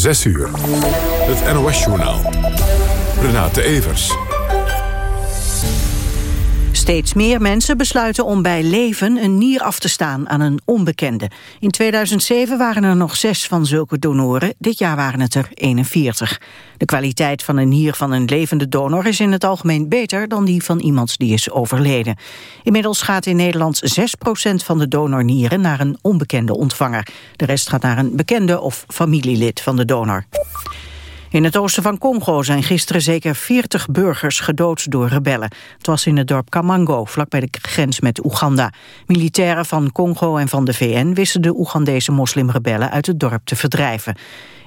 6 uur. Het NOS-journaal. Renate Evers. Steeds meer mensen besluiten om bij leven een nier af te staan aan een onbekende. In 2007 waren er nog zes van zulke donoren, dit jaar waren het er 41. De kwaliteit van een nier van een levende donor is in het algemeen beter dan die van iemand die is overleden. Inmiddels gaat in Nederland 6% van de donornieren naar een onbekende ontvanger. De rest gaat naar een bekende of familielid van de donor. In het oosten van Congo zijn gisteren zeker 40 burgers gedood door rebellen. Het was in het dorp Kamango, vlakbij de grens met Oeganda. Militairen van Congo en van de VN wisten de Oegandese moslimrebellen uit het dorp te verdrijven.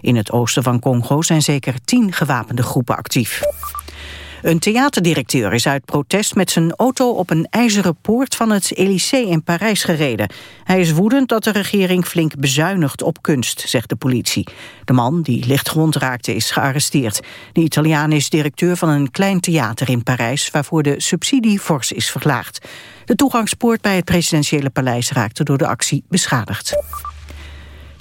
In het oosten van Congo zijn zeker 10 gewapende groepen actief. Een theaterdirecteur is uit protest met zijn auto op een ijzeren poort van het Élysée in Parijs gereden. Hij is woedend dat de regering flink bezuinigt op kunst, zegt de politie. De man, die lichtgewond raakte, is gearresteerd. De Italiaan is directeur van een klein theater in Parijs... waarvoor de subsidie fors is verlaagd. De toegangspoort bij het presidentiële paleis raakte door de actie beschadigd.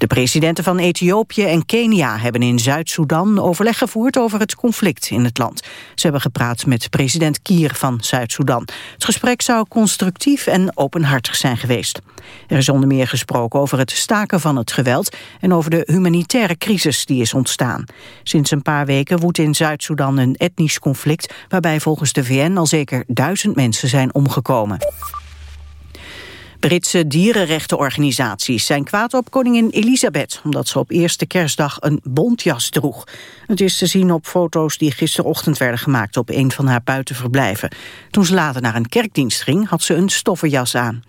De presidenten van Ethiopië en Kenia hebben in Zuid-Soedan overleg gevoerd over het conflict in het land. Ze hebben gepraat met president Kier van Zuid-Soedan. Het gesprek zou constructief en openhartig zijn geweest. Er is onder meer gesproken over het staken van het geweld en over de humanitaire crisis die is ontstaan. Sinds een paar weken woedt in Zuid-Soedan een etnisch conflict waarbij volgens de VN al zeker duizend mensen zijn omgekomen. Britse dierenrechtenorganisaties zijn kwaad op koningin Elisabeth... omdat ze op eerste kerstdag een bontjas droeg. Het is te zien op foto's die gisterochtend werden gemaakt... op een van haar buitenverblijven. Toen ze later naar een kerkdienst ging, had ze een stoffenjas aan.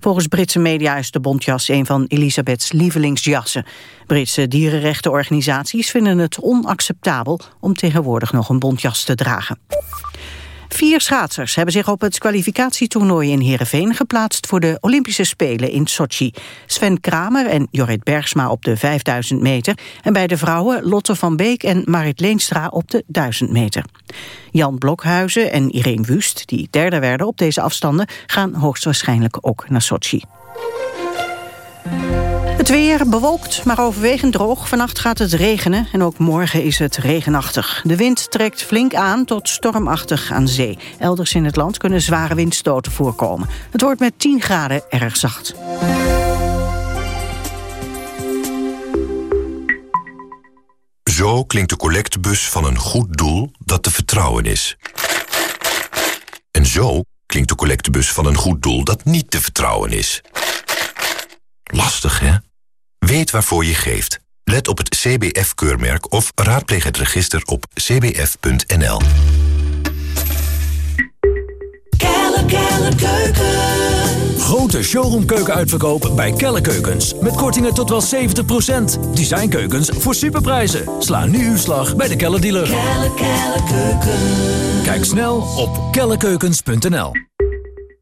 Volgens Britse media is de bontjas een van Elisabeths lievelingsjassen. Britse dierenrechtenorganisaties vinden het onacceptabel... om tegenwoordig nog een bontjas te dragen. Vier schaatsers hebben zich op het kwalificatietoernooi in Heerenveen geplaatst voor de Olympische Spelen in Sochi. Sven Kramer en Jorrit Bergsma op de 5000 meter en bij de vrouwen Lotte van Beek en Marit Leenstra op de 1000 meter. Jan Blokhuizen en Irene Wust, die derde werden op deze afstanden, gaan hoogstwaarschijnlijk ook naar Sochi. Het weer bewolkt, maar overwegend droog. Vannacht gaat het regenen en ook morgen is het regenachtig. De wind trekt flink aan tot stormachtig aan zee. Elders in het land kunnen zware windstoten voorkomen. Het wordt met 10 graden erg zacht. Zo klinkt de collectebus van een goed doel dat te vertrouwen is. En zo klinkt de collectebus van een goed doel dat niet te vertrouwen is. Lastig, hè? Weet waarvoor je geeft. Let op het CBF-keurmerk of raadpleeg het register op cbf.nl. Kelle, kelle, keuken. Grote showroomkeuken uitverkoop bij Kelle Keukens. Met kortingen tot wel 70%. Designkeukens voor superprijzen. Sla nu uw slag bij de Kelle dealer. Kelle, kelle, keuken. Kijk snel op kellekeukens.nl.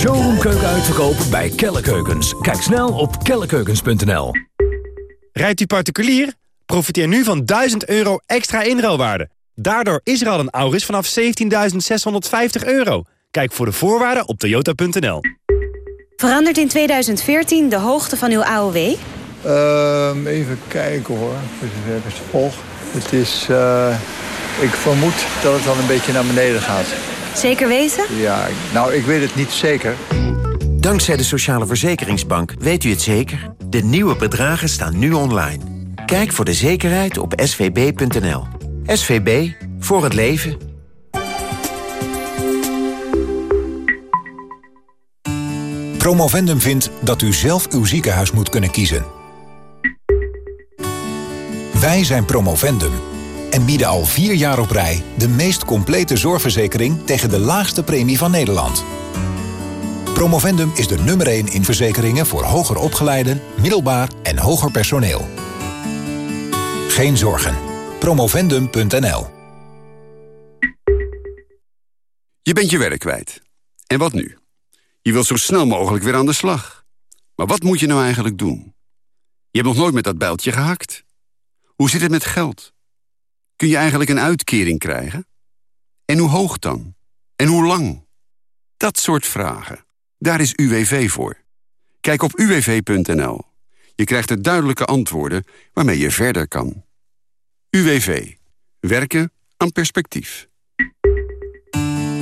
Showroomkeuken uitverkoop bij Kelle Keukens. Kijk snel op kellekeukens.nl. Rijdt u particulier? Profiteer nu van 1000 euro extra inruilwaarde. Daardoor is er al een Auris vanaf 17.650 euro. Kijk voor de voorwaarden op toyota.nl. Verandert in 2014 de hoogte van uw AOW? Ehm, even kijken hoor, het is, eh, ik vermoed dat het dan een beetje naar beneden gaat. Zeker weten? Ja, nou, ik weet het niet zeker. Dankzij de Sociale Verzekeringsbank weet u het zeker. De nieuwe bedragen staan nu online. Kijk voor de zekerheid op svb.nl. SVB, voor het leven. Promovendum vindt dat u zelf uw ziekenhuis moet kunnen kiezen. Wij zijn Promovendum en bieden al vier jaar op rij... de meest complete zorgverzekering tegen de laagste premie van Nederland. Promovendum is de nummer 1 in verzekeringen voor hoger opgeleiden, middelbaar en hoger personeel. Geen zorgen. Promovendum.nl Je bent je werk kwijt. En wat nu? Je wilt zo snel mogelijk weer aan de slag. Maar wat moet je nou eigenlijk doen? Je hebt nog nooit met dat bijltje gehakt. Hoe zit het met geld? Kun je eigenlijk een uitkering krijgen? En hoe hoog dan? En hoe lang? Dat soort vragen. Daar is UWV voor. Kijk op uwv.nl. Je krijgt er duidelijke antwoorden waarmee je verder kan. UWV. Werken aan perspectief.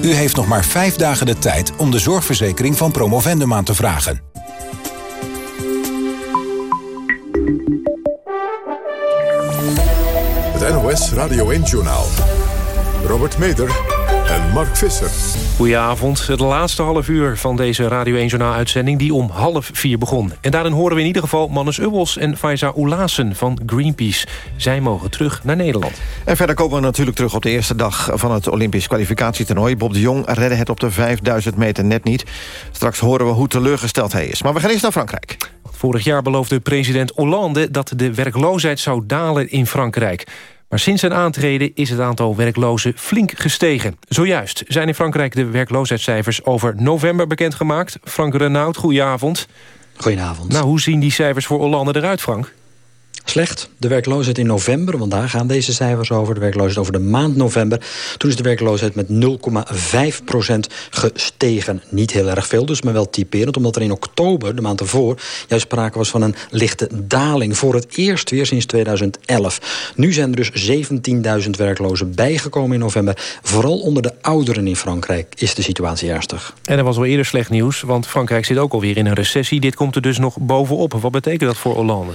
U heeft nog maar vijf dagen de tijd om de zorgverzekering van Promovendum aan te vragen. NOS Radio 1-journaal. Robert Meder en Mark Visser. Goedenavond, het laatste half uur van deze Radio 1 Journaal uitzending die om half vier begon. En daarin horen we in ieder geval Mannes Ubbels en Faiza Oelassen van Greenpeace. Zij mogen terug naar Nederland. En verder komen we natuurlijk terug op de eerste dag van het Olympisch kwalificatietoernooi. Bob de Jong redde het op de 5000 meter net niet. Straks horen we hoe teleurgesteld hij is. Maar we gaan eerst naar Frankrijk. Vorig jaar beloofde president Hollande dat de werkloosheid zou dalen in Frankrijk. Maar sinds zijn aantreden is het aantal werklozen flink gestegen. Zojuist zijn in Frankrijk de werkloosheidscijfers over november bekendgemaakt. Frank Renaud, goedenavond. Goedenavond. Nou, hoe zien die cijfers voor Hollande eruit, Frank? Slecht. De werkloosheid in november, want daar gaan deze cijfers over. De werkloosheid over de maand november. Toen is de werkloosheid met 0,5% gestegen. Niet heel erg veel dus, maar wel typerend. Omdat er in oktober, de maand ervoor, juist sprake was van een lichte daling. Voor het eerst weer sinds 2011. Nu zijn er dus 17.000 werklozen bijgekomen in november. Vooral onder de ouderen in Frankrijk is de situatie ernstig. En er was al eerder slecht nieuws, want Frankrijk zit ook alweer in een recessie. Dit komt er dus nog bovenop. Wat betekent dat voor Hollande?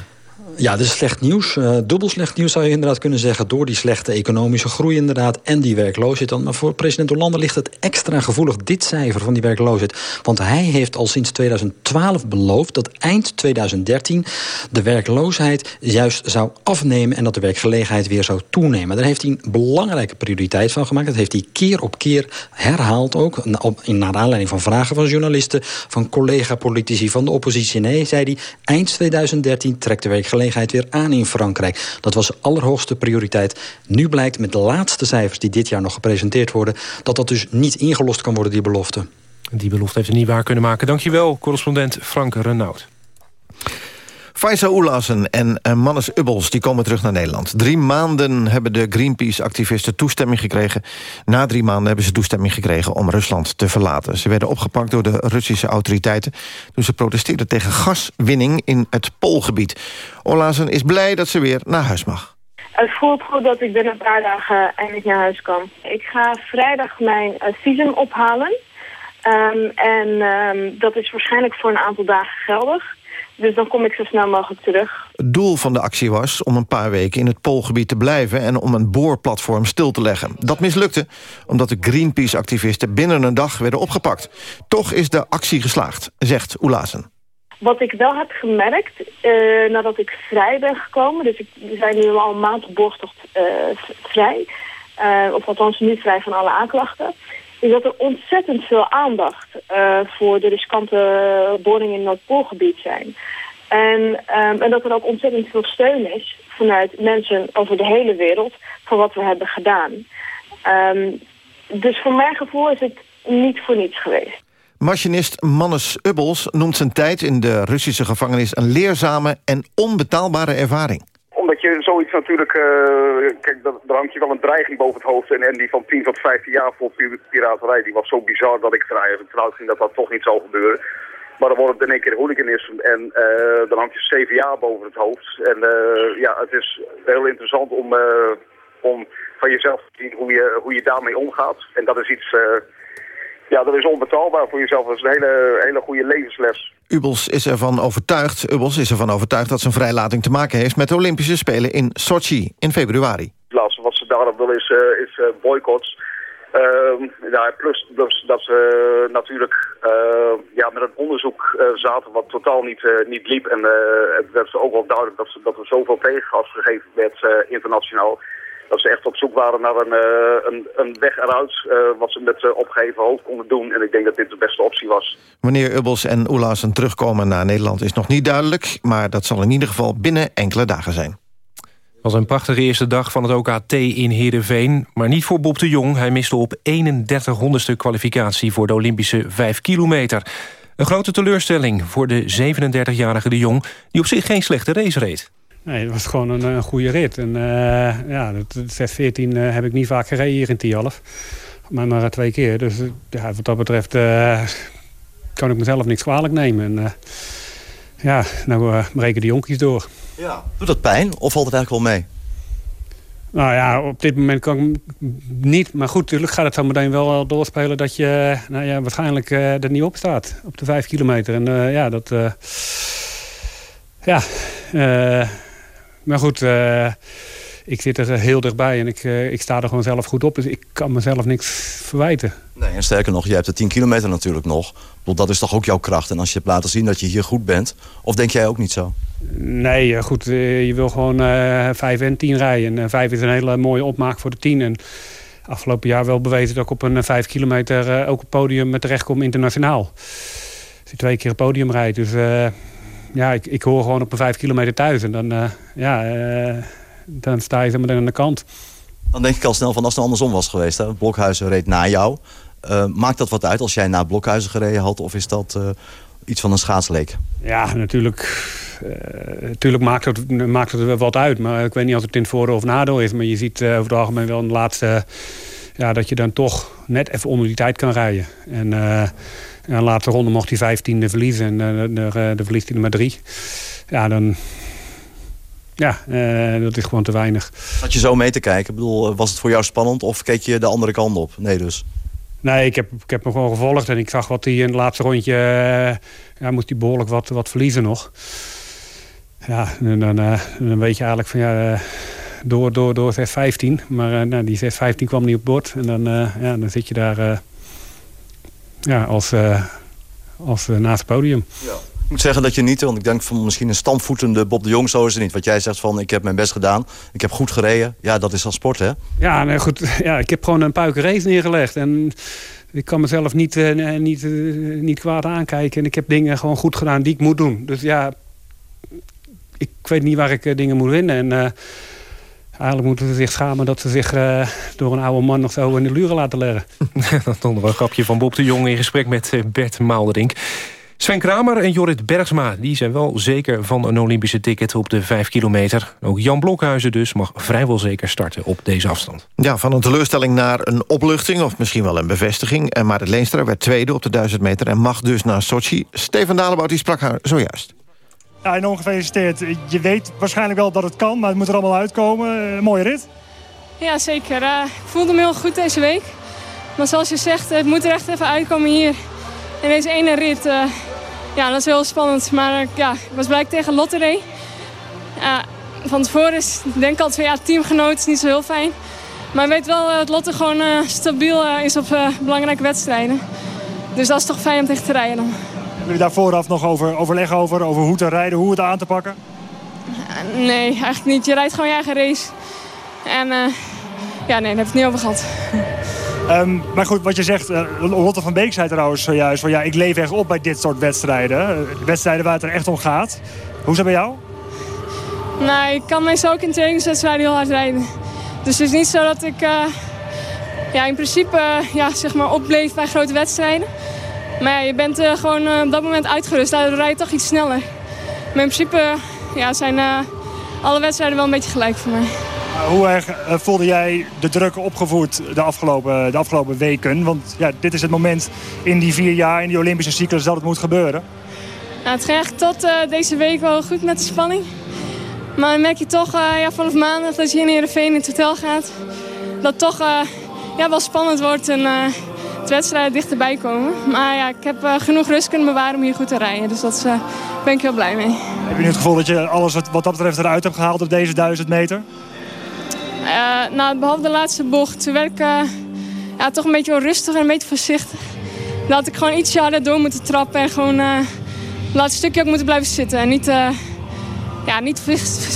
Ja, dat is slecht nieuws. Uh, dubbel slecht nieuws zou je inderdaad kunnen zeggen... door die slechte economische groei inderdaad en die werkloosheid. Dan. Maar voor president Hollande ligt het extra gevoelig, dit cijfer van die werkloosheid. Want hij heeft al sinds 2012 beloofd dat eind 2013... de werkloosheid juist zou afnemen en dat de werkgelegenheid weer zou toenemen. Daar heeft hij een belangrijke prioriteit van gemaakt. Dat heeft hij keer op keer herhaald ook. Naar aanleiding van vragen van journalisten, van collega-politici, van de oppositie. Nee, zei hij, eind 2013 trekt de werkgelegenheid weer aan in Frankrijk. Dat was allerhoogste prioriteit. Nu blijkt met de laatste cijfers die dit jaar nog gepresenteerd worden... dat dat dus niet ingelost kan worden, die belofte. Die belofte heeft hij niet waar kunnen maken. Dankjewel, correspondent Frank Renaud. Faisa Oelassen en uh, Mannes Ubbels die komen terug naar Nederland. Drie maanden hebben de Greenpeace-activisten toestemming gekregen. Na drie maanden hebben ze toestemming gekregen om Rusland te verlaten. Ze werden opgepakt door de Russische autoriteiten... toen ze protesteerden tegen gaswinning in het Poolgebied. Oelassen is blij dat ze weer naar huis mag. Het voelt goed dat ik binnen een paar dagen eindelijk naar huis kan. Ik ga vrijdag mijn uh, visum ophalen. Um, en um, dat is waarschijnlijk voor een aantal dagen geldig. Dus dan kom ik zo snel mogelijk terug. Het doel van de actie was om een paar weken in het Poolgebied te blijven... en om een boorplatform stil te leggen. Dat mislukte omdat de Greenpeace-activisten binnen een dag werden opgepakt. Toch is de actie geslaagd, zegt Oelazen. Wat ik wel heb gemerkt, uh, nadat ik vrij ben gekomen... dus ik, we zijn nu al een maand op borgtocht uh, vrij... Uh, of althans niet vrij van alle aanklachten is dat er ontzettend veel aandacht uh, voor de riskante boringen in het Noordpoolgebied zijn. En, um, en dat er ook ontzettend veel steun is vanuit mensen over de hele wereld voor wat we hebben gedaan. Um, dus voor mijn gevoel is het niet voor niets geweest. Machinist Mannes Ubbels noemt zijn tijd in de Russische gevangenis... een leerzame en onbetaalbare ervaring je zoiets natuurlijk... Uh, kijk, daar hangt je wel een dreiging boven het hoofd. En, en die van 10 tot 15 jaar voor piraterij, die was zo bizar dat ik eigenlijk vanuit ging dat dat toch niet zou gebeuren. Maar dan wordt het in één keer hooliganisme en uh, dan hangt je zeven jaar boven het hoofd. En uh, ja, het is heel interessant om, om van jezelf te zien hoe je, hoe je daarmee omgaat. En dat is iets... Ja, dat is onbetaalbaar voor jezelf. Dat is een hele, hele goede levensles. Ubels is ervan overtuigd, Ubels is ervan overtuigd dat zijn vrijlating te maken heeft met de Olympische Spelen in Sochi in februari. Het laatste wat ze daarop willen is, uh, is uh, boycotts. Uh, ja, plus dat ze natuurlijk uh, ja, met een onderzoek zaten wat totaal niet, niet liep. En het werd ook wel duidelijk dat, ze, dat er zoveel tegengas gegeven werd internationaal dat ze echt op zoek waren naar een, uh, een, een, weg eruit... Uh, wat ze met uh, opgeheven hoofd konden doen. En ik denk dat dit de beste optie was. Wanneer Ubbels en Oelassen terugkomen naar Nederland is nog niet duidelijk... maar dat zal in ieder geval binnen enkele dagen zijn. was een prachtige eerste dag van het OKT in Heerenveen. Maar niet voor Bob de Jong. Hij miste op 31 honderdste kwalificatie voor de Olympische 5 kilometer. Een grote teleurstelling voor de 37-jarige de Jong... die op zich geen slechte race reed. Nee, het was gewoon een, een goede rit. En, uh, ja, het 14 uh, heb ik niet vaak gereden hier in Tialf. Maar maar twee keer. Dus ja, wat dat betreft kan ik mezelf niks kwalijk nemen. En, ja, nou breken de jonkies door. Ja. Doet dat pijn of valt het eigenlijk wel mee? Nou ja, op dit moment kan ik niet. Maar goed, natuurlijk gaat het zo meteen wel doorspelen... dat je nou ja, waarschijnlijk er niet op staat. Op de vijf kilometer. En ja, dat... Ja, maar goed... ik zit er heel dichtbij en ik, ik sta er gewoon zelf goed op. Dus ik kan mezelf niks verwijten. Nee, en sterker nog, je hebt de 10 kilometer natuurlijk nog. Dat is toch ook jouw kracht. En als je hebt laten zien dat je hier goed bent... of denk jij ook niet zo? Nee, goed, je wil gewoon uh, 5 en 10 rijden. En 5 is een hele mooie opmaak voor de 10. En afgelopen jaar wel bewezen dat ik op een 5 kilometer ook op podium terechtkom internationaal. Dus ik twee keer het podium rijd. Dus ja, ik, ik hoor gewoon op een 5 kilometer thuis. En dan, ja, dan sta je meteen aan de kant. Dan denk ik al snel van als het nou andersom was geweest. Hè? Blokhuizen reed na jou. maakt dat wat uit als jij na Blokhuizen gereden had? Of is dat iets van een schaatsleek? Ja, natuurlijk, natuurlijk maakt, het, maakt het er wat uit. Maar ik weet niet of het in het voordeel of nadeel is. Maar je ziet over het algemeen wel in de laatste... Ja, dat je dan toch net even onder die tijd kan rijden. En in de laatste ronde mocht hij vijftiende verliezen. En de, de verliest hij er maar drie. Ja, dan... Ja, dat is gewoon te weinig. Had je zo mee te kijken? Ik bedoel, was het voor jou spannend of keek je de andere kant op? Nee dus. Nee, ik heb, ik heb hem gewoon gevolgd en ik zag wat hij in het laatste rondje... Uh, ja, moest hij behoorlijk wat, wat verliezen nog. Ja, en dan, uh, dan weet je eigenlijk van ja... Door, door, door 6-15. Maar nou, die 6-15 kwam niet op bord. En dan, ja, dan zit je daar ja, als, als naast het podium. Ja. Ik moet zeggen dat je niet, want ik denk van misschien een stampvoetende Bob de Jong, zo is het niet. Wat jij zegt van, ik heb mijn best gedaan, ik heb goed gereden. Ja, dat is al sport, hè? Ja, nee, goed. Ja, ik heb gewoon een puike race neergelegd. En ik kan mezelf niet, uh, niet, niet kwaad aankijken. En ik heb dingen gewoon goed gedaan die ik moet doen. Dus ja, ik weet niet waar ik dingen moet winnen. En eigenlijk moeten ze zich schamen dat ze zich door een oude man nog zo in de luren laten leggen. dat stond wel een grapje van Bob de Jong in gesprek met Bert Maalderink. Sven Kramer en Jorrit Bergsma die zijn wel zeker van een Olympische ticket op de 5 kilometer. Ook Jan Blokhuizen dus mag vrijwel zeker starten op deze afstand. Ja, van een teleurstelling naar een opluchting of misschien wel een bevestiging. En Marit Leenstra werd tweede op de 1000 meter en mag dus naar Sochi. Stefan Dalebout die sprak haar zojuist. Ja, enorm gefeliciteerd. Je weet waarschijnlijk wel dat het kan, maar het moet er allemaal uitkomen. Een mooie rit. Ja, zeker. Uh, ik voelde me heel goed deze week. Maar zoals je zegt, het moet er echt even uitkomen hier in deze ene rit. Uh, ja, dat is heel spannend. Maar ja, ik was blij tegen Lotte. Uh, van tevoren is, denk ik altijd van ja, teamgenoot is niet zo heel fijn. Maar ik weet wel dat Lotte gewoon stabiel is op belangrijke wedstrijden. Dus dat is toch fijn om tegen te rijden dan. Hebben jullie daar vooraf nog over overleg over, over hoe te rijden, hoe het aan te pakken? nee, eigenlijk niet. Je rijdt gewoon je eigen race. En ja, nee, daar heb ik het niet over gehad. Um, maar goed, wat je zegt, uh, Lotte van Beek zei trouwens zojuist... Van, ja, ik leef echt op bij dit soort wedstrijden. Wedstrijden waar het er echt om gaat. Hoe is dat bij jou? Nou, ik kan meestal ook in trainingswedstrijden heel hard rijden. Dus het is niet zo dat ik uh, ja, in principe ja, zeg maar opbleef bij grote wedstrijden. Maar ja, je bent gewoon op dat moment uitgerust. Daardoor rij je toch iets sneller. Maar in principe ja, zijn alle wedstrijden wel een beetje gelijk voor mij. Hoe erg voelde jij de druk opgevoerd de afgelopen, de afgelopen weken? Want ja, dit is het moment in die vier jaar, in die Olympische cyclus, dat het moet gebeuren. Nou, het ging echt tot uh, deze week wel goed met de spanning. Maar dan merk je toch uh, ja, vanaf maandag dat je hier in Heerenveen in het hotel gaat... dat het toch ja, wel spannend wordt en de wedstrijden dichterbij komen. Maar ja, ik heb genoeg rust kunnen bewaren om hier goed te rijden. Dus daar ben ik heel blij mee. Heb je nu het gevoel dat je alles wat, wat dat betreft eruit hebt gehaald op deze duizend meter? Uh, nou, behalve de laatste bocht werd ik uh, ja, toch een beetje onrustig en een beetje voorzichtig. Dan had ik gewoon iets harder door moeten trappen en gewoon uh, het laatste stukje ook moeten blijven zitten. En niet, ja, niet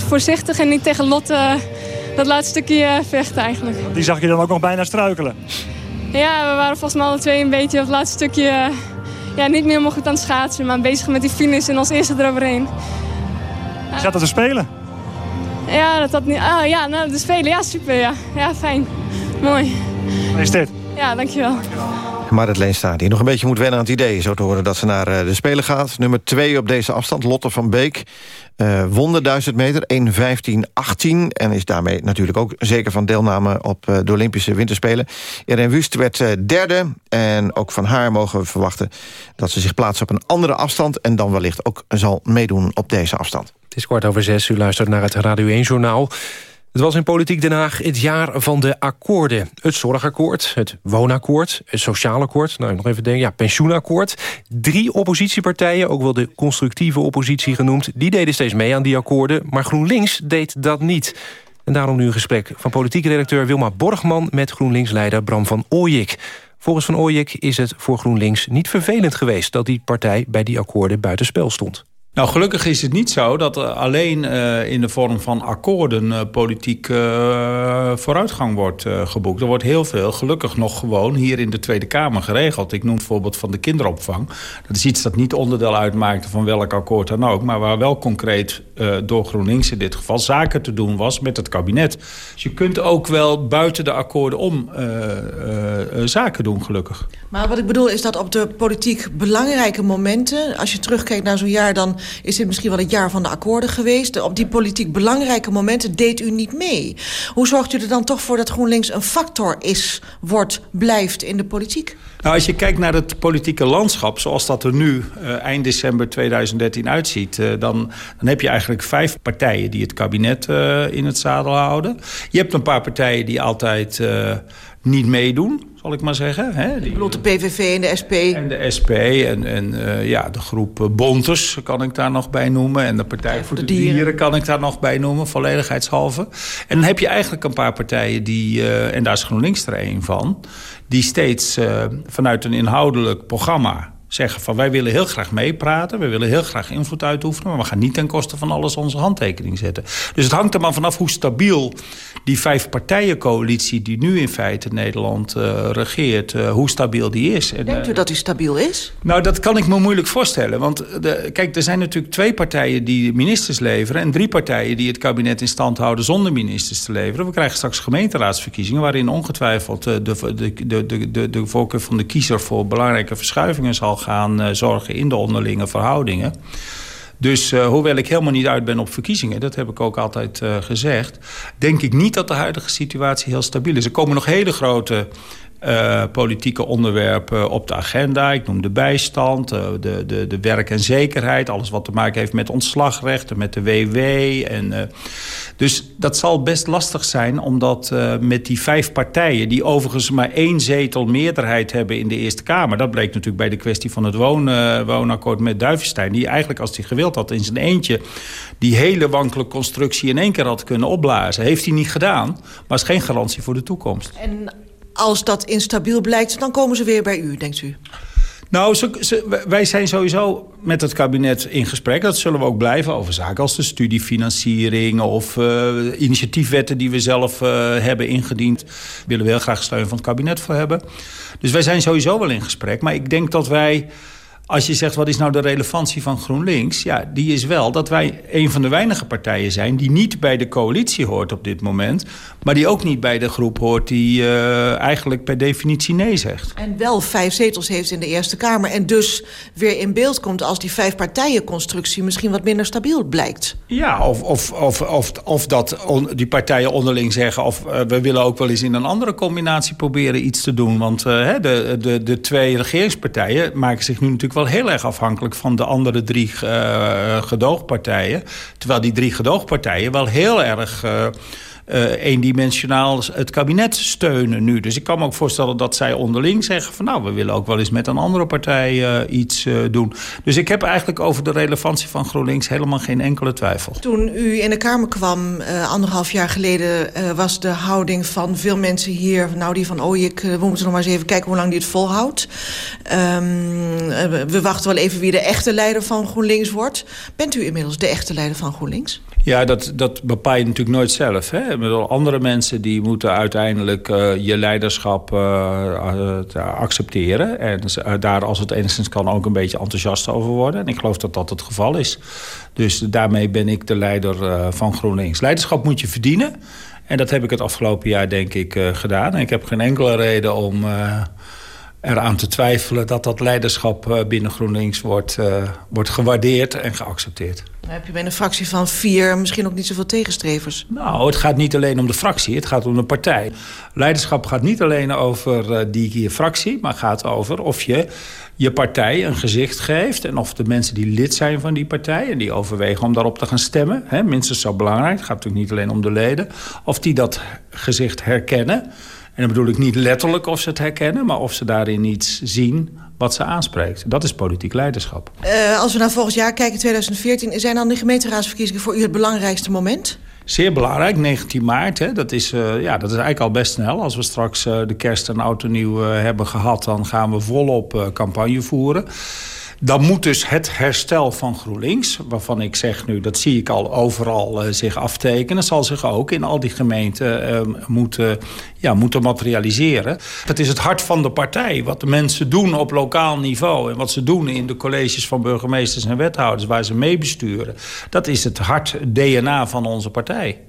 voorzichtig en niet tegen Lotte dat laatste stukje vechten eigenlijk. Die zag je dan ook nog bijna struikelen? Ja, we waren volgens mij alle twee een beetje op het laatste stukje ja, niet meer helemaal goed aan het schaatsen. Maar bezig met die finish en als eerste eroverheen. Zat er te spelen? Ja, dat had niet... Oh, ja, nou, de Spelen, ja, super, ja. Ja, fijn. Mooi. Is dit? Ja, dankjewel. Marit Leenstra, die nog een beetje moet wennen aan het idee... zo te horen dat ze naar eh, de Spelen gaat. Nummer 2 op deze afstand, Lotte van Beek. Uh, won de 1000 meter, 1.15.18. En is daarmee natuurlijk ook zeker van deelname op uh, de Olympische Winterspelen. Irene Wust werd derde. En ook van haar mogen we verwachten dat ze zich plaatst op een andere afstand... en dan wellicht ook zal meedoen op deze afstand. Het is kwart over zes, u luistert naar het Radio 1-journaal. Het was in Politiek Den Haag het jaar van de akkoorden. Het zorgakkoord, het woonakkoord, het sociaal akkoord... nou, nog even denken, ja, pensioenakkoord. Drie oppositiepartijen, ook wel de constructieve oppositie genoemd... die deden steeds mee aan die akkoorden, maar GroenLinks deed dat niet. En daarom nu een gesprek van politiek redacteur Wilma Borgman... met GroenLinks-leider Bram van Ooyik. Volgens Van Ooyik is het voor GroenLinks niet vervelend geweest... dat die partij bij die akkoorden buitenspel stond. Nou, gelukkig is het niet zo dat alleen uh, in de vorm van akkoorden uh, politiek uh, vooruitgang wordt geboekt. Er wordt heel veel, gelukkig nog gewoon, hier in de Tweede Kamer geregeld. Ik noem het voorbeeld van de kinderopvang. Dat is iets dat niet onderdeel uitmaakte van welk akkoord dan ook... maar waar wel concreet door GroenLinks in dit geval zaken te doen was met het kabinet. Dus je kunt ook wel buiten de akkoorden om zaken doen, gelukkig. Maar wat ik bedoel is dat op de politiek belangrijke momenten... als je terugkijkt naar zo'n jaar, dan is dit misschien wel het jaar van de akkoorden geweest. Op die politiek belangrijke momenten deed u niet mee. Hoe zorgt u er dan toch voor dat GroenLinks een factor is, wordt, blijft in de politiek? Nou, als je kijkt naar het politieke landschap zoals dat er nu uh, eind december 2013 uitziet... Uh, dan, dan heb je eigenlijk vijf partijen die het kabinet uh, in het zadel houden. Je hebt een paar partijen die altijd niet meedoen zal ik maar zeggen. Hè? Ik bedoel de PVV en de SP. En de SP en, en uh, ja, de groep uh, Bontes kan ik daar nog bij noemen. En de Partij voor de, de dieren. dieren. kan ik daar nog bij noemen, volledigheidshalve. En dan heb je eigenlijk een paar partijen die, uh, en daar is GroenLinks er een van... die steeds vanuit een inhoudelijk programma zeggen van wij willen heel graag meepraten... we willen heel graag invloed uitoefenen... maar we gaan niet ten koste van alles onze handtekening zetten. Dus het hangt er maar vanaf hoe stabiel die vijf partijencoalitie... die nu in feite Nederland uh, regeert, uh, hoe stabiel die is. En, Denkt u dat die stabiel is? Nou, dat kan ik me moeilijk voorstellen. Want de, kijk, er zijn natuurlijk twee partijen die ministers leveren... en drie partijen die het kabinet in stand houden zonder ministers te leveren. We krijgen straks gemeenteraadsverkiezingen... waarin ongetwijfeld de, de, de, de, de, de voorkeur van de kiezer... voor belangrijke verschuivingen zal gaan uh, zorgen in de onderlinge verhoudingen. Dus uh, hoewel ik helemaal niet uit ben op verkiezingen... dat heb ik ook altijd uh, gezegd... denk ik niet dat de huidige situatie heel stabiel is. Er komen nog hele grote uh, politieke onderwerpen op de agenda. Ik noem de bijstand, uh, de, de, de werk en zekerheid... alles wat te maken heeft met ontslagrechten, met de WW. En, uh, dus dat zal best lastig zijn... omdat met die vijf partijen... die overigens maar één zetel meerderheid hebben in de Eerste Kamer... dat bleek natuurlijk bij de kwestie van het woon, woonakkoord met Duivenstein... die eigenlijk, als hij gewild had, in zijn eentje... die hele wankele constructie in één keer had kunnen opblazen. Heeft hij niet gedaan, maar is geen garantie voor de toekomst. En als dat instabiel blijkt, dan komen ze weer bij u, denkt u? Nou, wij zijn sowieso met het kabinet in gesprek. Dat zullen we ook blijven over zaken als de studiefinanciering... of uh, initiatiefwetten die we zelf uh, hebben ingediend. Willen we heel graag steun van het kabinet voor hebben. Dus wij zijn sowieso wel in gesprek. Maar ik denk dat wij... Als je zegt, wat is nou de relevantie van GroenLinks? Ja, die is wel dat wij een van de weinige partijen zijn... die niet bij de coalitie hoort op dit moment... maar die ook niet bij de groep hoort die uh, eigenlijk per definitie nee zegt. En wel vijf zetels heeft in de Eerste Kamer... en dus weer in beeld komt als die vijf partijenconstructie... misschien wat minder stabiel blijkt. Ja, of, of, of, of, of dat on, die partijen onderling zeggen... of uh, we willen ook wel eens in een andere combinatie proberen iets te doen. Want uh, de, de, de twee regeringspartijen maken zich nu natuurlijk wel heel erg afhankelijk van de andere drie uh, gedoogpartijen. Terwijl die drie gedoogpartijen wel heel erg... Uh, eendimensionaal het kabinet steunen nu. Dus ik kan me ook voorstellen dat zij onderling zeggen... van nou, we willen ook wel eens met een andere partij uh, iets uh, doen. Dus ik heb eigenlijk over de relevantie van GroenLinks... helemaal geen enkele twijfel. Toen u in de Kamer kwam, anderhalf jaar geleden... was de houding van veel mensen hier... nou, die van, oh, ik, we moeten nog maar eens even kijken hoe lang die het volhoudt. Um, we wachten wel even wie de echte leider van GroenLinks wordt. Bent u inmiddels de echte leider van GroenLinks? Ja, dat, dat bepaal je natuurlijk nooit zelf. Hè? Bedoel, andere mensen die moeten uiteindelijk uh, je leiderschap uh, accepteren. En daar, als het enigszins kan, ook een beetje enthousiast over worden. En ik geloof dat dat het geval is. Dus daarmee ben ik de leider van GroenLinks. Leiderschap moet je verdienen. En dat heb ik het afgelopen jaar, denk ik, gedaan. En ik heb geen enkele reden om eraan te twijfelen... dat dat leiderschap binnen GroenLinks wordt, wordt gewaardeerd en geaccepteerd. Dan heb je bij een fractie van vier misschien ook niet zoveel tegenstrevers. Nou, het gaat niet alleen om de fractie, het gaat om de partij. Leiderschap gaat niet alleen over uh, die fractie... maar gaat over of je je partij een gezicht geeft... en of de mensen die lid zijn van die partij... en die overwegen om daarop te gaan stemmen... Hè, minstens zo belangrijk, het gaat natuurlijk niet alleen om de leden... of die dat gezicht herkennen... En dan bedoel ik niet letterlijk of ze het herkennen... maar of ze daarin iets zien wat ze aanspreekt. Dat is politiek leiderschap. Uh, als we naar volgend jaar kijken, 2014... zijn dan de gemeenteraadsverkiezingen voor u het belangrijkste moment? Zeer belangrijk, 19 maart. Hè, dat, is, uh, ja, dat is eigenlijk al best snel. Als we straks uh, de kerst en oud en nieuw hebben gehad... dan gaan we volop campagne voeren. Dan moet dus het herstel van GroenLinks... waarvan ik zeg nu, dat zie ik al overal uh, zich aftekenen... zal zich ook in al die gemeenten uh, moeten, ja, moeten materialiseren. Dat is het hart van de partij. Wat de mensen doen op lokaal niveau... en wat ze doen in de colleges van burgemeesters en wethouders... waar ze mee besturen. Dat is het hart, DNA van onze partij.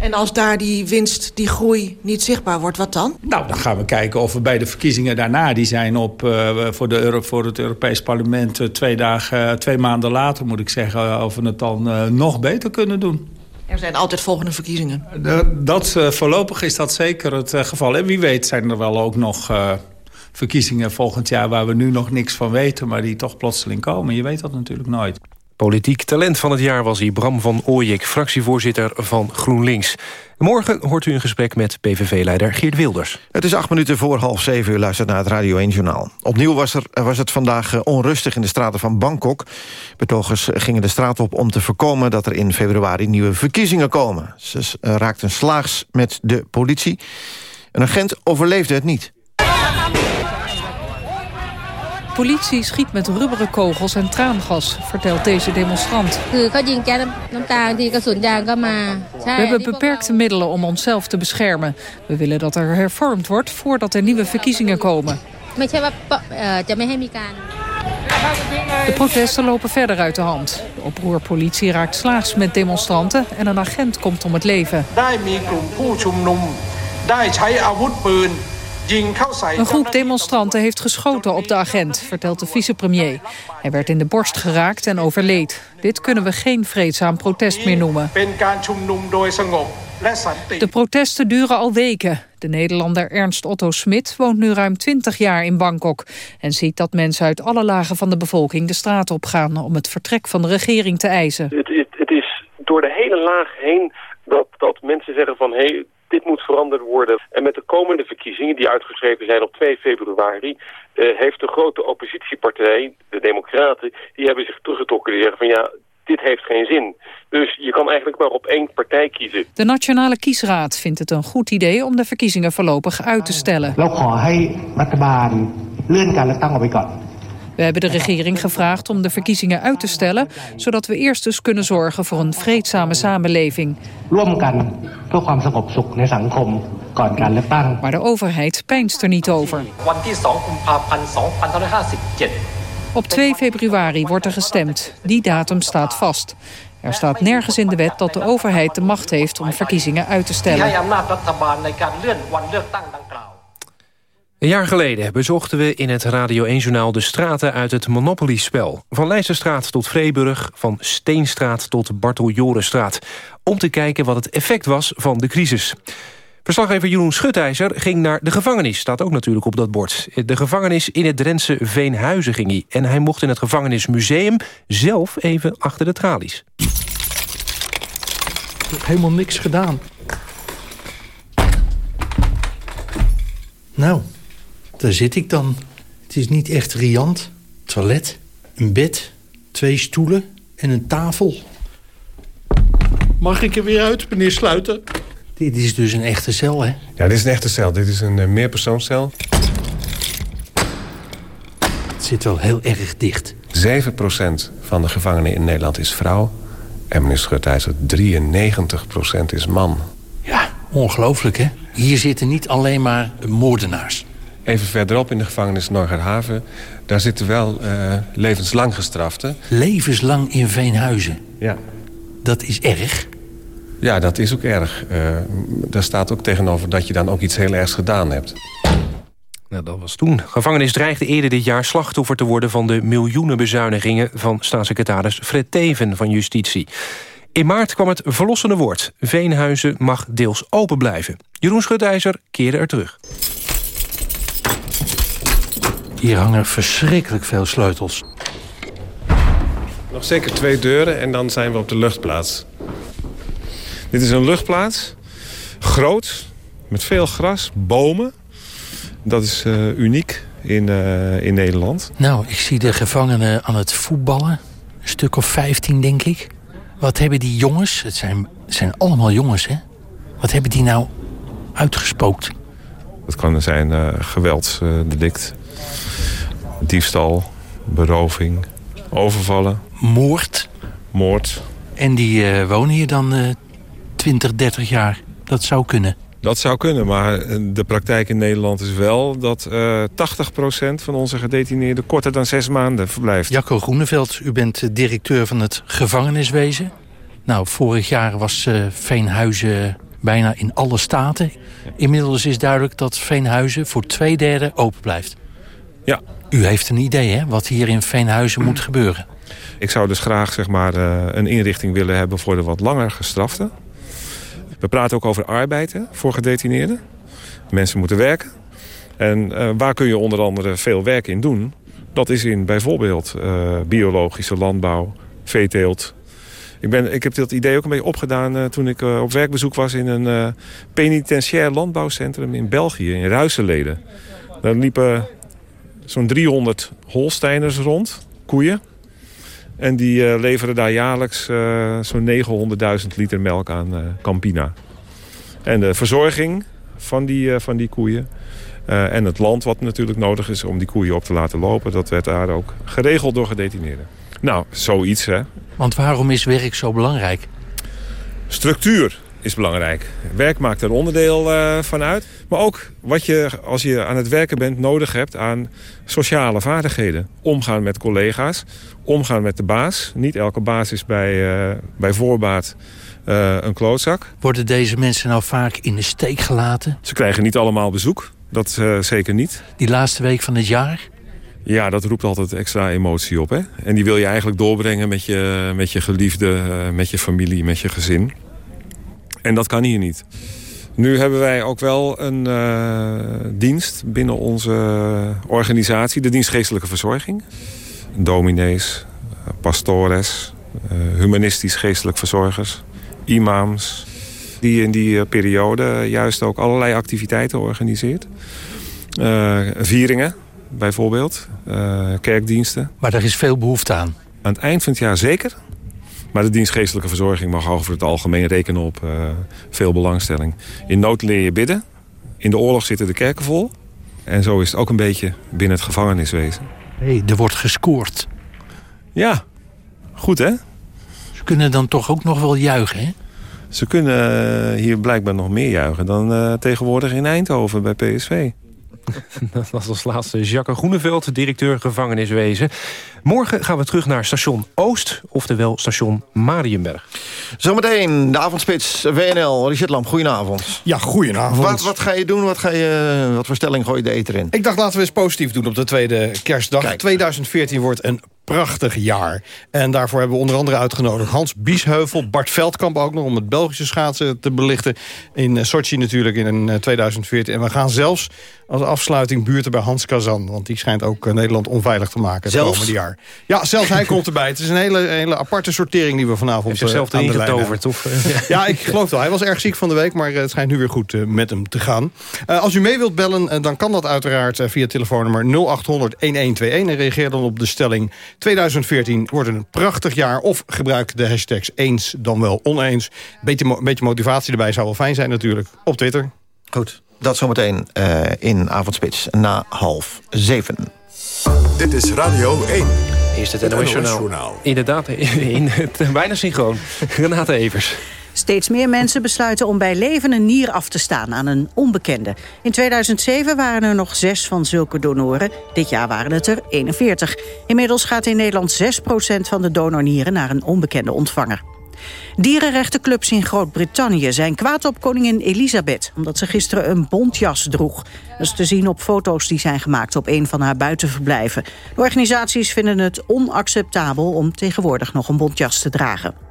En als daar die winst, die groei niet zichtbaar wordt, wat dan? Nou, dan gaan we kijken of we bij de verkiezingen daarna... die zijn op, uh, voor, de Euro, voor het Europees Parlement uh, twee, dagen, uh, twee maanden later, moet ik zeggen... of we het dan nog beter kunnen doen. Er zijn altijd volgende verkiezingen. dat, voorlopig is dat zeker het geval. En wie weet zijn er wel ook nog verkiezingen volgend jaar... waar we nu nog niks van weten, maar die toch plotseling komen. Je weet dat natuurlijk nooit. Politiek talent van het jaar was hij Bram van Ooyek, fractievoorzitter van GroenLinks. Morgen hoort u een gesprek met PVV-leider Geert Wilders. Het is acht minuten voor half zeven, u luistert naar het Radio 1-journaal. Opnieuw was, er, was het vandaag eh, onrustig in de straten van Bangkok. Betogers gingen de straat op om te voorkomen dat er in februari nieuwe verkiezingen komen. Ze eh, raakten slaags met de politie. Een agent overleefde het niet. Politie schiet met rubberen kogels en traangas, vertelt deze demonstrant. We hebben beperkte middelen om onszelf te beschermen. We willen dat er hervormd wordt voordat er nieuwe verkiezingen komen. De protesten lopen verder uit de hand. De oproerpolitie raakt slaags met demonstranten en een agent komt om het leven. Een groep demonstranten heeft geschoten op de agent, vertelt de vicepremier. Hij werd in de borst geraakt en overleed. Dit kunnen we geen vreedzaam protest meer noemen. De protesten duren al weken. De Nederlander Ernst Otto Smit woont nu ruim 20 jaar in Bangkok... en ziet dat mensen uit alle lagen van de bevolking de straat op gaan... om het vertrek van de regering te eisen. Het, het, het is door de hele laag heen dat, dat mensen zeggen van... Hey, dit moet veranderd worden. En met de komende verkiezingen, die uitgeschreven zijn op 2 februari... Uh, heeft de grote oppositiepartij, de Democraten... die hebben zich teruggetrokken. Die zeggen van ja, dit heeft geen zin. Dus je kan eigenlijk maar op één partij kiezen. De Nationale Kiesraad vindt het een goed idee om de verkiezingen voorlopig uit te stellen. We hebben de regering gevraagd om de verkiezingen uit te stellen... zodat we eerst dus kunnen zorgen voor een vreedzame samenleving. Maar de overheid pijnst er niet over. Op 2 februari wordt er gestemd. Die datum staat vast. Er staat nergens in de wet dat de overheid de macht heeft om verkiezingen uit te stellen. Een jaar geleden bezochten we in het Radio 1-journaal de straten uit het Monopoly-spel. Van Leijsterstraat tot Vreeburg, van Steenstraat tot Bartoljorenstraat. Om te kijken wat het effect was van de crisis. Verslaggever Jeroen Schutijzer ging naar de gevangenis. Staat ook natuurlijk op dat bord. De gevangenis in het Drentse Veenhuizen ging hij. En hij mocht in het gevangenismuseum zelf even achter de tralies. Ik heb helemaal niks gedaan. Nou, daar zit ik dan. Het is niet echt riant. Toilet, een bed, twee stoelen en een tafel. Mag ik er weer uit, meneer Sluiten? Dit is dus een echte cel, hè? Ja, dit is een echte cel. Dit is een uh, meerpersoonscel. Het zit wel heel erg dicht. 7% van de gevangenen in Nederland is vrouw. En meneer Schutijzer, 93% is man. Ja, ongelooflijk hè? Hier zitten niet alleen maar moordenaars. Even verderop in de gevangenis Norgerhaven... daar zitten wel uh, levenslang gestraften. Levenslang in Veenhuizen? Ja. Dat is erg? Ja, dat is ook erg. Uh, daar staat ook tegenover dat je dan ook iets heel ergs gedaan hebt. Nou, dat was toen. Gevangenis dreigde eerder dit jaar slachtoffer te worden... van de miljoenen bezuinigingen van staatssecretaris Fred Teven van Justitie. In maart kwam het verlossende woord. Veenhuizen mag deels open blijven. Jeroen Schutijzer keerde er terug. Hier hangen verschrikkelijk veel sleutels. Nog zeker twee deuren en dan zijn we op de luchtplaats. Dit is een luchtplaats. Groot, met veel gras, bomen. Dat is uh, uniek in, uh, in Nederland. Nou, ik zie de gevangenen aan het voetballen. Een stuk of 15, denk ik. Wat hebben die jongens, het zijn, het zijn allemaal jongens, hè? Wat hebben die nou uitgespookt? Dat kan zijn uh, geweldsdelict, diefstal, beroving, overvallen. Moord. Moord. En die uh, wonen hier dan uh, 20, 30 jaar. Dat zou kunnen. Dat zou kunnen, maar de praktijk in Nederland is wel... dat uh, 80% van onze gedetineerden korter dan zes maanden verblijft. Jacco Groeneveld, u bent directeur van het gevangeniswezen. Nou, vorig jaar was uh, Veenhuizen bijna in alle staten. Inmiddels is duidelijk dat Veenhuizen voor twee derde open blijft. Ja. U heeft een idee, hè, wat hier in Veenhuizen moet gebeuren? Ik zou dus graag zeg maar, uh, een inrichting willen hebben voor de wat langer gestraften. We praten ook over arbeid hè, voor gedetineerden. Mensen moeten werken. En uh, waar kun je onder andere veel werk in doen? Dat is in bijvoorbeeld uh, biologische landbouw, veeteelt. Ik, ben, ik heb dat idee ook een beetje opgedaan uh, toen ik op werkbezoek was... in een penitentiair landbouwcentrum in België, in Ruiseleden. Daar liepen zo'n 300 Holsteiners rond, koeien. En die uh, leveren daar jaarlijks uh, zo'n 900.000 liter melk aan uh, Campina. En de verzorging van die, van die koeien... en het land wat natuurlijk nodig is om die koeien op te laten lopen... dat werd daar ook geregeld door gedetineerden. Nou, zoiets hè. Want waarom is werk zo belangrijk? Structuur is belangrijk. Werk maakt er onderdeel uh, van uit. Maar ook wat je als je aan het werken bent nodig hebt aan sociale vaardigheden. Omgaan met collega's, omgaan met de baas. Niet elke baas is bij, uh, bij voorbaat uh, een klootzak. Worden deze mensen nou vaak in de steek gelaten? Ze krijgen niet allemaal bezoek, dat zeker niet. Die laatste week van het jaar? Ja, dat roept altijd extra emotie op. Hè? En die wil je eigenlijk doorbrengen met je, met je geliefde, met je familie, met je gezin. En dat kan hier niet. Nu hebben wij ook wel een uh, dienst binnen onze organisatie. De dienst geestelijke verzorging. Dominees, pastores, uh, humanistisch geestelijk verzorgers, imams. Die in die periode juist ook allerlei activiteiten organiseert. Uh, vieringen bijvoorbeeld, kerkdiensten. Maar daar is veel behoefte aan. Aan het eind van het jaar zeker. Maar de dienst geestelijke verzorging mag over het algemeen rekenen op uh, veel belangstelling. In nood leer je bidden. In de oorlog zitten de kerken vol. En zo is het ook een beetje binnen het gevangeniswezen. Hé, hey, er wordt gescoord. Ja, goed hè? Ze kunnen dan toch ook nog wel juichen, hè? Ze kunnen hier blijkbaar nog meer juichen dan uh, tegenwoordig in Eindhoven bij PSV. Dat was als laatste Jacques Groeneveld, directeur gevangeniswezen. Morgen gaan we terug naar station Oost, oftewel station Marienberg. Zometeen de avondspits WNL. Richard Lamp, goedenavond. Ja, goedenavond. Wat, wat ga je doen? Wat, ga je, wat voor stelling gooi je de eten in? Ik dacht, laten we eens positief doen op de tweede kerstdag. Kijk. 2014 wordt een prachtig jaar. En daarvoor hebben we onder andere uitgenodigd Hans Biesheuvel, Bart Veldkamp ook nog... om het Belgische schaatsen te belichten. In Sochi natuurlijk in 2014. En we gaan zelfs als afsluiting buurten bij Hans Kazan. Want die schijnt ook Nederland onveilig te maken het zelfs? komende jaar. Ja, zelfs hij komt erbij. Het is een hele, hele aparte sortering die we vanavond Heeft zelf aan de lijn getoverd, of? Ja, ik geloof wel. Hij was erg ziek van de week, maar het schijnt nu weer goed uh, met hem te gaan. Uh, als u mee wilt bellen, uh, dan kan dat uiteraard via telefoonnummer 0800 1121. En reageer dan op de stelling 2014 wordt een prachtig jaar. Of gebruik de hashtags eens dan wel oneens. Beetje, mo beetje motivatie erbij zou wel fijn zijn natuurlijk. Op Twitter. Goed, dat zometeen in Avondspits na half zeven. Dit is Radio 1. Eerst het NOS Journaal. Inderdaad, in, in, bijna synchroon. Renate Evers. Steeds meer mensen besluiten om bij leven een nier af te staan aan een onbekende. In 2007 waren er nog zes van zulke donoren. Dit jaar waren het er 41. Inmiddels gaat in Nederland 6% van de donornieren naar een onbekende ontvanger. Dierenrechtenclubs in Groot-Brittannië zijn kwaad op koningin Elisabeth... omdat ze gisteren een bontjas droeg. Dat is te zien op foto's die zijn gemaakt op een van haar buitenverblijven. De organisaties vinden het onacceptabel om tegenwoordig nog een bontjas te dragen.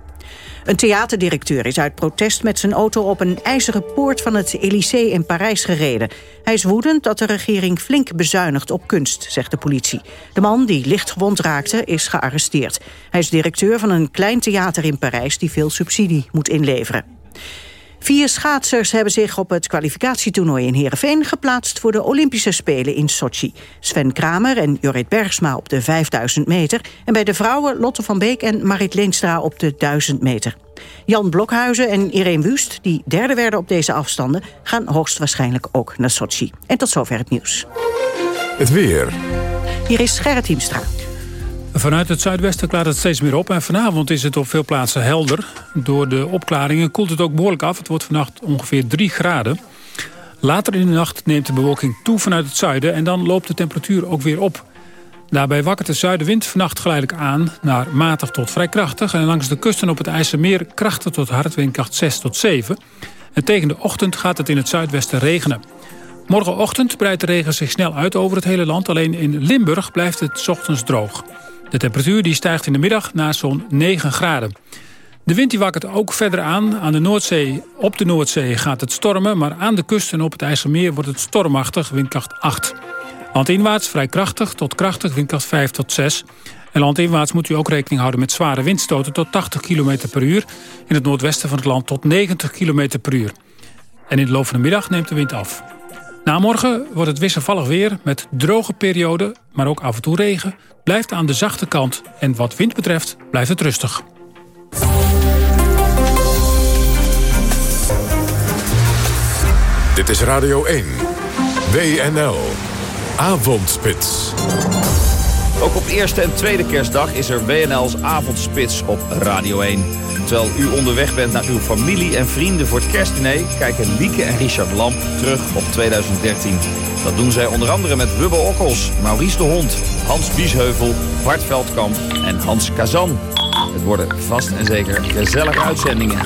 Een theaterdirecteur is uit protest met zijn auto op een ijzeren poort van het Élysée in Parijs gereden. Hij is woedend dat de regering flink bezuinigt op kunst, zegt de politie. De man, die lichtgewond raakte, is gearresteerd. Hij is directeur van een klein theater in Parijs die veel subsidie moet inleveren. Vier schaatsers hebben zich op het kwalificatietoernooi in Heerenveen geplaatst voor de Olympische Spelen in Sochi. Sven Kramer en Jorrit Bergsma op de 5000 meter en bij de vrouwen Lotte van Beek en Marit Leenstra op de 1000 meter. Jan Blokhuizen en Irene Wust, die derde werden op deze afstanden, gaan hoogstwaarschijnlijk ook naar Sochi. En tot zover het nieuws. Het weer. Hier is Gerrit Hiemstra. Vanuit het zuidwesten klaart het steeds meer op. En vanavond is het op veel plaatsen helder. Door de opklaringen koelt het ook behoorlijk af. Het wordt vannacht ongeveer 3 graden. Later in de nacht neemt de bewolking toe vanuit het zuiden... en dan loopt de temperatuur ook weer op. Daarbij wakkert de zuidenwind vannacht geleidelijk aan... naar matig tot vrij krachtig. En langs de kusten op het IJsselmeer krachtig tot hard windkracht 6 tot 7. En tegen de ochtend gaat het in het zuidwesten regenen. Morgenochtend breidt de regen zich snel uit over het hele land. Alleen in Limburg blijft het ochtends droog. De temperatuur die stijgt in de middag naar zo'n 9 graden. De wind die wakkert ook verder aan. Aan de Noordzee, op de Noordzee gaat het stormen... maar aan de kust en op het IJsselmeer wordt het stormachtig, windkracht 8. Landinwaarts vrij krachtig tot krachtig, windkracht 5 tot 6. En landinwaarts moet u ook rekening houden met zware windstoten... tot 80 km per uur. In het noordwesten van het land tot 90 km per uur. En in de loop van de middag neemt de wind af. Na morgen wordt het wisselvallig weer met droge perioden, maar ook af en toe regen. Blijft aan de zachte kant en wat wind betreft blijft het rustig. Dit is Radio 1. WNL. Avondspits. Ook op eerste en tweede kerstdag is er WNL's Avondspits op Radio 1. Terwijl u onderweg bent naar uw familie en vrienden voor het kerstdiner... kijken Lieke en Richard Lamp terug op 2013. Dat doen zij onder andere met Wubbe Okkels, Maurice de Hond... Hans Biesheuvel, Bart Veldkamp en Hans Kazan. Het worden vast en zeker gezellige uitzendingen.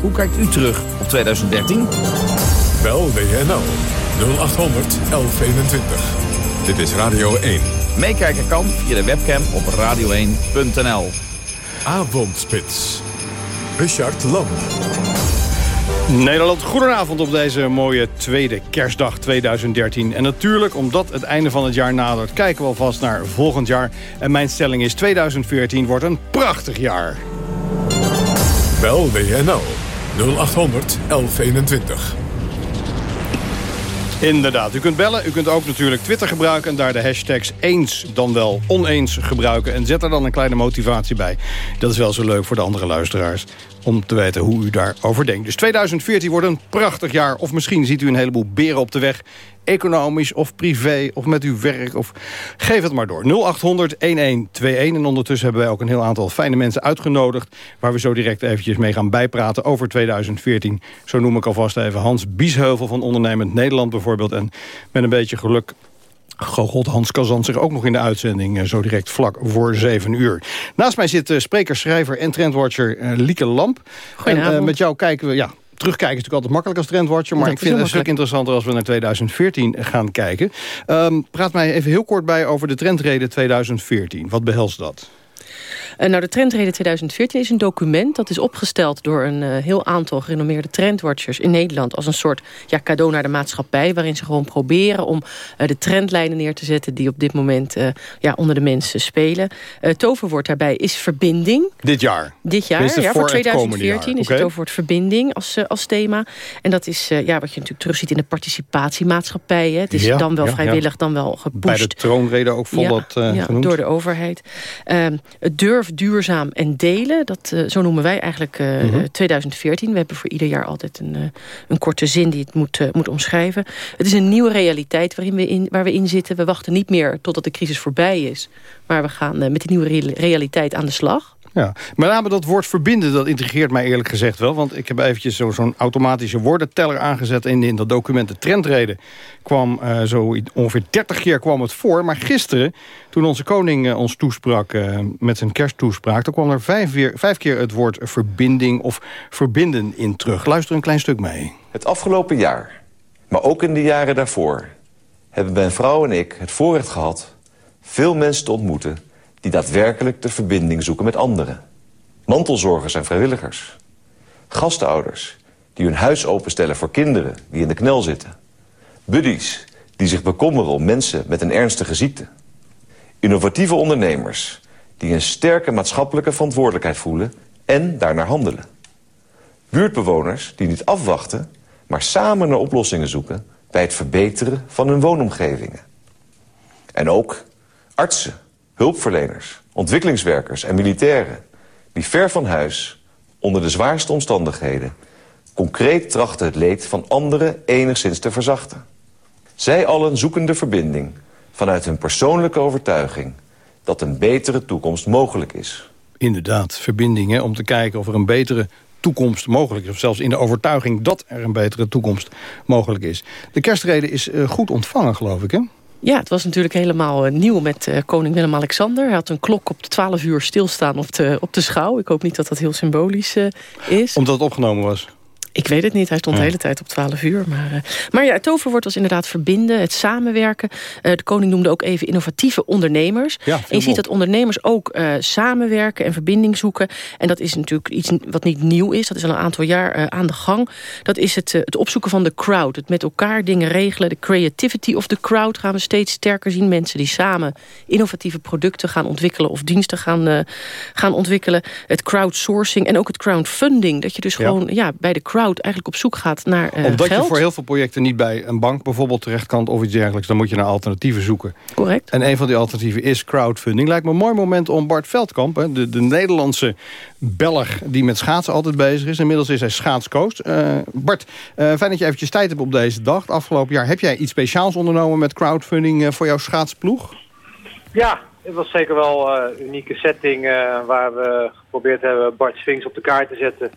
Hoe kijkt u terug op 2013? Bel WNL 0800 1121. Dit is Radio 1. Meekijken kan via de webcam op radio1.nl. Avondspits. Richard Lamp. Nederland, goedenavond op deze mooie tweede kerstdag 2013. En natuurlijk, omdat het einde van het jaar nadert... kijken we alvast naar volgend jaar. En mijn stelling is 2014 wordt een prachtig jaar. Bel WNL 0800 1121. Inderdaad, u kunt bellen. U kunt ook natuurlijk Twitter gebruiken... en daar de hashtags eens dan wel oneens gebruiken. En zet er dan een kleine motivatie bij. Dat is wel zo leuk voor de andere luisteraars om te weten hoe u daarover denkt. Dus 2014 wordt een prachtig jaar. Of misschien ziet u een heleboel beren op de weg. Economisch of privé of met uw werk. Of... Geef het maar door. 0800-1121. En ondertussen hebben wij ook een heel aantal fijne mensen uitgenodigd... waar we zo direct eventjes mee gaan bijpraten over 2014. Zo noem ik alvast even Hans Biesheuvel van Ondernemend Nederland bijvoorbeeld. En met een beetje geluk God, Hans Kazan zich ook nog in de uitzending... Eh, zo direct vlak voor 7 uur. Naast mij zit uh, spreker, schrijver en trendwatcher uh, Lieke Lamp. En met jou kijken we... Ja, terugkijken is natuurlijk altijd makkelijk als trendwatcher... maar ik vind het een stuk interessanter als we naar 2014 gaan kijken. Um, praat mij even heel kort bij over de trendreden 2014. Wat behelst dat? Uh, nou, de Trendreden 2014 is een document dat is opgesteld door een uh, heel aantal gerenommeerde trendwatchers in Nederland als een soort ja, cadeau naar de maatschappij, waarin ze gewoon proberen om uh, de trendlijnen neer te zetten die op dit moment ja, onder de mensen spelen. toverwoord daarbij is verbinding. Dit jaar? Dit jaar, ja, voor, voor 2014 is het toverwoord verbinding als, als thema. En dat is ja, wat je natuurlijk terugziet in de participatiemaatschappijen. Het is ja, dan wel vrijwillig, dan wel gepusht. Bij de troonrede ook vol dat genoemd. Door de overheid. Ehm, Durf, duurzaam en delen. Dat, zo noemen wij eigenlijk Mhm. 2014. We hebben voor ieder jaar altijd een, een korte zin die het moet, moet omschrijven. Het is een nieuwe realiteit waarin we in, waar we in zitten. We wachten niet meer totdat de crisis voorbij is. Maar we gaan met die nieuwe re realiteit aan de slag. Ja, met name dat woord verbinden, dat intrigeert mij eerlijk gezegd wel. Want ik heb eventjes zo- zo'n automatische woordenteller aangezet... en in dat document de trendreden kwam eh, zo ongeveer 30 keer kwam het voor. Maar gisteren, toen onze koning eh, ons toesprak eh, met zijn kersttoespraak... toen kwam er vijf, weer, vijf keer het woord verbinding of verbinden in terug. Luister een klein stuk mee. Het afgelopen jaar, maar ook in de jaren daarvoor... hebben mijn vrouw en ik het voorrecht gehad... veel mensen te ontmoeten die daadwerkelijk de verbinding zoeken met anderen. Mantelzorgers en vrijwilligers. Gastouders die hun huis openstellen voor kinderen die in de knel zitten. Buddies die zich bekommeren om mensen met een ernstige ziekte. Innovatieve ondernemers die een sterke maatschappelijke verantwoordelijkheid voelen... en daarnaar handelen. Buurtbewoners die niet afwachten, maar samen naar oplossingen zoeken... bij het verbeteren van hun woonomgevingen. En ook artsen, hulpverleners, ontwikkelingswerkers en militairen... die ver van huis, onder de zwaarste omstandigheden... concreet trachten het leed van anderen enigszins te verzachten. Zij allen zoeken de verbinding vanuit hun persoonlijke overtuiging... dat een betere toekomst mogelijk is. Inderdaad, verbindingen om te kijken of er een betere toekomst mogelijk is. Of zelfs in de overtuiging dat er een betere toekomst mogelijk is. De kerstrede is eh, goed ontvangen, geloof ik, hè? Ja, het was natuurlijk helemaal eh, nieuw met eh, koning Willem-Alexander. Hij had een klok op de 12 uur stilstaan op de, op de schouw. Ik hoop niet dat dat heel symbolisch eh, is. Omdat het opgenomen was. Ik weet het niet, hij stond de hele tijd op 12 uur. Maar, eh, maar ja, het toverwoord was inderdaad verbinden, het samenwerken. Eh, de koning noemde ook even innovatieve ondernemers. Ja, en je ziet op. dat ondernemers ook eh, samenwerken en verbinding zoeken. En dat is natuurlijk iets wat niet nieuw is. Dat is al een aantal jaar aan de gang. Dat is het, het opzoeken van de crowd. Het met elkaar dingen regelen. De creativity of the crowd gaan we steeds sterker zien. Mensen die samen innovatieve producten gaan ontwikkelen... of diensten gaan, gaan ontwikkelen. Het crowdsourcing en ook het crowdfunding. Dat je dus Ja. gewoon ja, bij de crowd eigenlijk op zoek gaat naar eh, Omdat geld. je voor heel veel projecten niet bij een bank bijvoorbeeld terecht kan... of iets dergelijks, dan moet je naar alternatieven zoeken. Correct. En een van die alternatieven is crowdfunding. Lijkt me een mooi moment om Bart Veldkamp, hè, de, de Nederlandse Belg... die met schaatsen altijd bezig is. Inmiddels is hij schaatscoach. Eh, Bart, eh, fijn dat je eventjes tijd hebt op deze dag. Het afgelopen jaar heb jij iets speciaals ondernomen met crowdfunding... eh, voor jouw schaatsploeg? Ja, het was zeker wel eh, een unieke setting eh, waar we geprobeerd hebben Bart Sphinx op de kaart te zetten.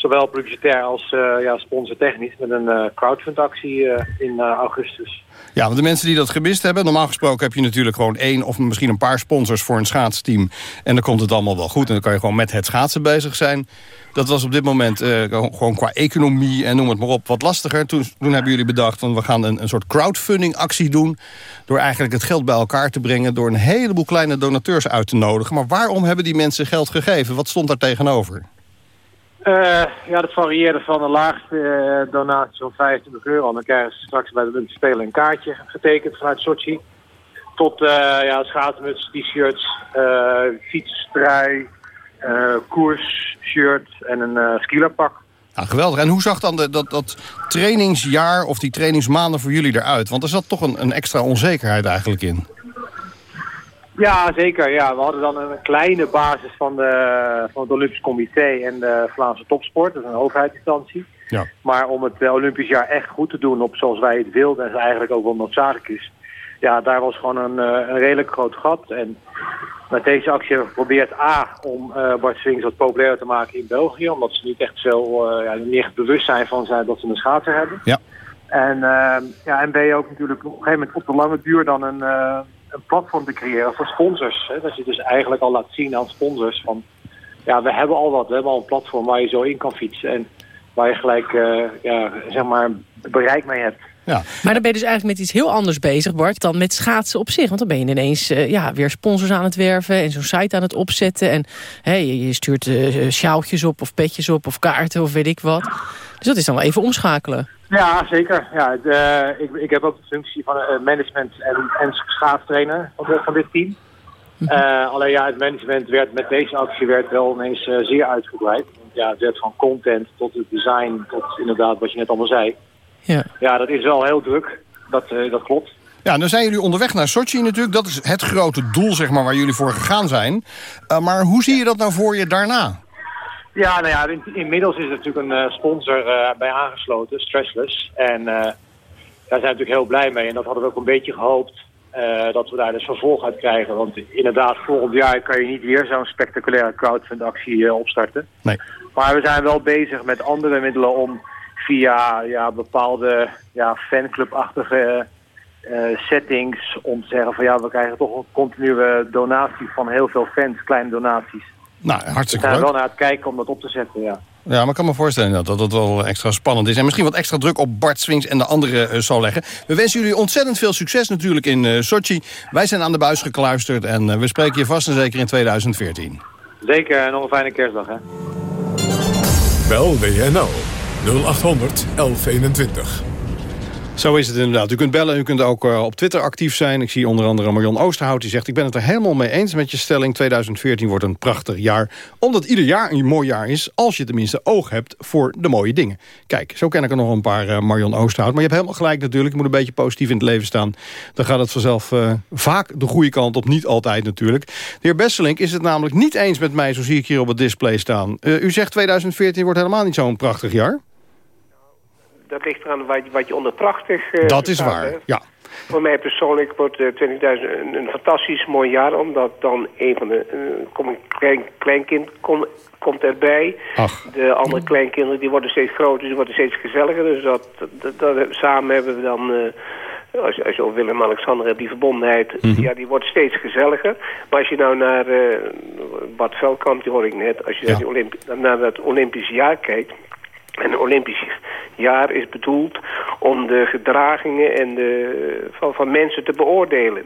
Zowel publicitair als eh ja, sponsortechnisch met een eh crowdfundactie eh, in augustus. Ja, want de mensen die dat gemist hebben... normaal gesproken heb je natuurlijk gewoon één of misschien een paar sponsors voor een schaatsteam. En dan komt het allemaal wel goed. En dan kan je gewoon met het schaatsen bezig zijn. Dat was op dit moment gewoon qua economie en noem het maar op wat lastiger. Toen, toen hebben jullie bedacht van we gaan een, een soort crowdfunding actie doen... door eigenlijk het geld bij elkaar te brengen... door een heleboel kleine donateurs uit te nodigen. Maar waarom hebben die mensen geld gegeven? Wat stond daar tegenover? Eh, ja, dat varieerde van de laagste eh, donatie van 25 euro. En dan krijgen ze straks bij de Olympische Spelen een kaartje getekend vanuit Sochi. Tot eh ja, t-shirts, fietstrui, koersshirt en een eh skielerpak. Nou, geweldig. En hoe zag dan de, dat, dat trainingsjaar of die trainingsmaanden voor jullie eruit? Want er zat toch een, een extra onzekerheid eigenlijk in. Ja, zeker. Ja, we hadden dan een kleine basis van, de, van het Olympisch Comité en de Vlaamse Topsport. Dat is een overheidsinstantie. Ja. Maar om het eh, Olympisch jaar echt goed te doen op zoals wij het wilden... en eigenlijk ook wel noodzakelijk is... ja, daar was gewoon een, eh, een redelijk groot gat. En met deze actie hebben we geprobeerd A, om eh Bart Swings wat populairder te maken in België... omdat ze niet echt zo eh, ja, niet echt bewust zijn van zijn dat ze een schaatser hebben. Ja. En, ja, en je ook natuurlijk op een gegeven moment op de lange duur dan een, een platform te creëren voor sponsors. Hè? Dat je dus eigenlijk al laat zien aan sponsors van... ja, we hebben al wat, we hebben al een platform waar je zo in kan fietsen... en waar je gelijk eh, ja, zeg maar bereik mee hebt. Ja. Maar dan ben je dus eigenlijk met iets heel anders bezig, Bart... dan met schaatsen op zich. Want dan ben je ineens eh, ja, weer sponsors aan het werven... en zo'n site aan het opzetten. En hè, je, stuurt eh, sjaaltjes op of petjes op of kaarten of weet ik wat. Dus dat is dan wel even omschakelen. Ja, zeker. Ja, het, eh, ik, ik heb ook de functie van eh, management en, en schaatstrainer van, dit- van dit team. Eh, alleen ja, het management werd met deze actie werd wel ineens eh, zeer uitgebreid. Want ja, het werd van content tot het design tot inderdaad wat je net allemaal zei. Ja. Ja, dat is wel heel druk. Dat, eh, dat klopt. Ja, dan zijn jullie onderweg naar Sochi natuurlijk. Dat is het grote doel zeg maar, waar jullie voor gegaan zijn. Uh, maar hoe zie je dat nou voor je daarna? Ja, nou ja, in, inmiddels is er natuurlijk een uh, sponsor uh, bij aangesloten, Stressless. En daar zijn we natuurlijk heel blij mee. En dat hadden we ook een beetje gehoopt dat we daar dus vervolg uit krijgen. Want inderdaad, volgend jaar kan je niet weer zo'n spectaculaire crowdfund-actie opstarten. Nee. Maar we zijn wel bezig met andere middelen om via ja, bepaalde ja, fanclubachtige uh, settings om te zeggen van ja, we krijgen toch een continue donatie van heel veel fans, kleine donaties. Nou, hartstikke leuk. We zijn wel naar het kijken om dat op te zetten, ja. Ja, maar ik kan me voorstellen dat, dat dat wel extra spannend is. En misschien wat extra druk op Bart Swings en de anderen uh, zal leggen. We wensen jullie ontzettend veel succes natuurlijk in uh, Sochi. Wij zijn aan de buis gekluisterd en we spreken je vast en zeker in 2014. Zeker, en nog een fijne kerstdag, hè. Bel WNL 0800 1121. Zo is het inderdaad. U kunt bellen, u kunt ook uh, op Twitter actief zijn. Ik zie onder andere Marion Oosterhout die zegt... ik ben het er helemaal mee eens met je stelling. 2014 wordt een prachtig jaar. Omdat ieder jaar een mooi jaar is... als je tenminste oog hebt voor de mooie dingen. Kijk, zo ken ik er nog een paar, uh, Marion Oosterhout. Maar je hebt helemaal gelijk natuurlijk. Je moet een beetje positief in het leven staan. Dan gaat het vanzelf uh, vaak de goede kant op. Niet altijd natuurlijk. De heer Besselink is het namelijk niet eens met mij... zo zie ik hier op het display staan. u zegt 2014 wordt helemaal niet zo'n prachtig jaar dat ligt eraan wat, wat je onder prachtig... Uh, dat is waar, hè? ja. Voor mij persoonlijk wordt uh, 20.000 een, een, fantastisch mooi jaar... omdat dan een van de... Uh, een klein, kleinkind kom, komt erbij. Ach. De andere kleinkinderen die worden steeds groter, die worden steeds gezelliger. Dus dat, dat, dat samen hebben we dan... Uh, als, als je over Willem-Alexander hebt, die verbondenheid, Mhm. mm -hmm. ja, die wordt steeds gezelliger. Maar als je nou naar uh, Bart Veldkamp, die hoor ik net, als je ja. naar, Olymp naar het Olympische jaar kijkt, en Olympisch jaar is bedoeld om de gedragingen en de, van, van mensen te beoordelen.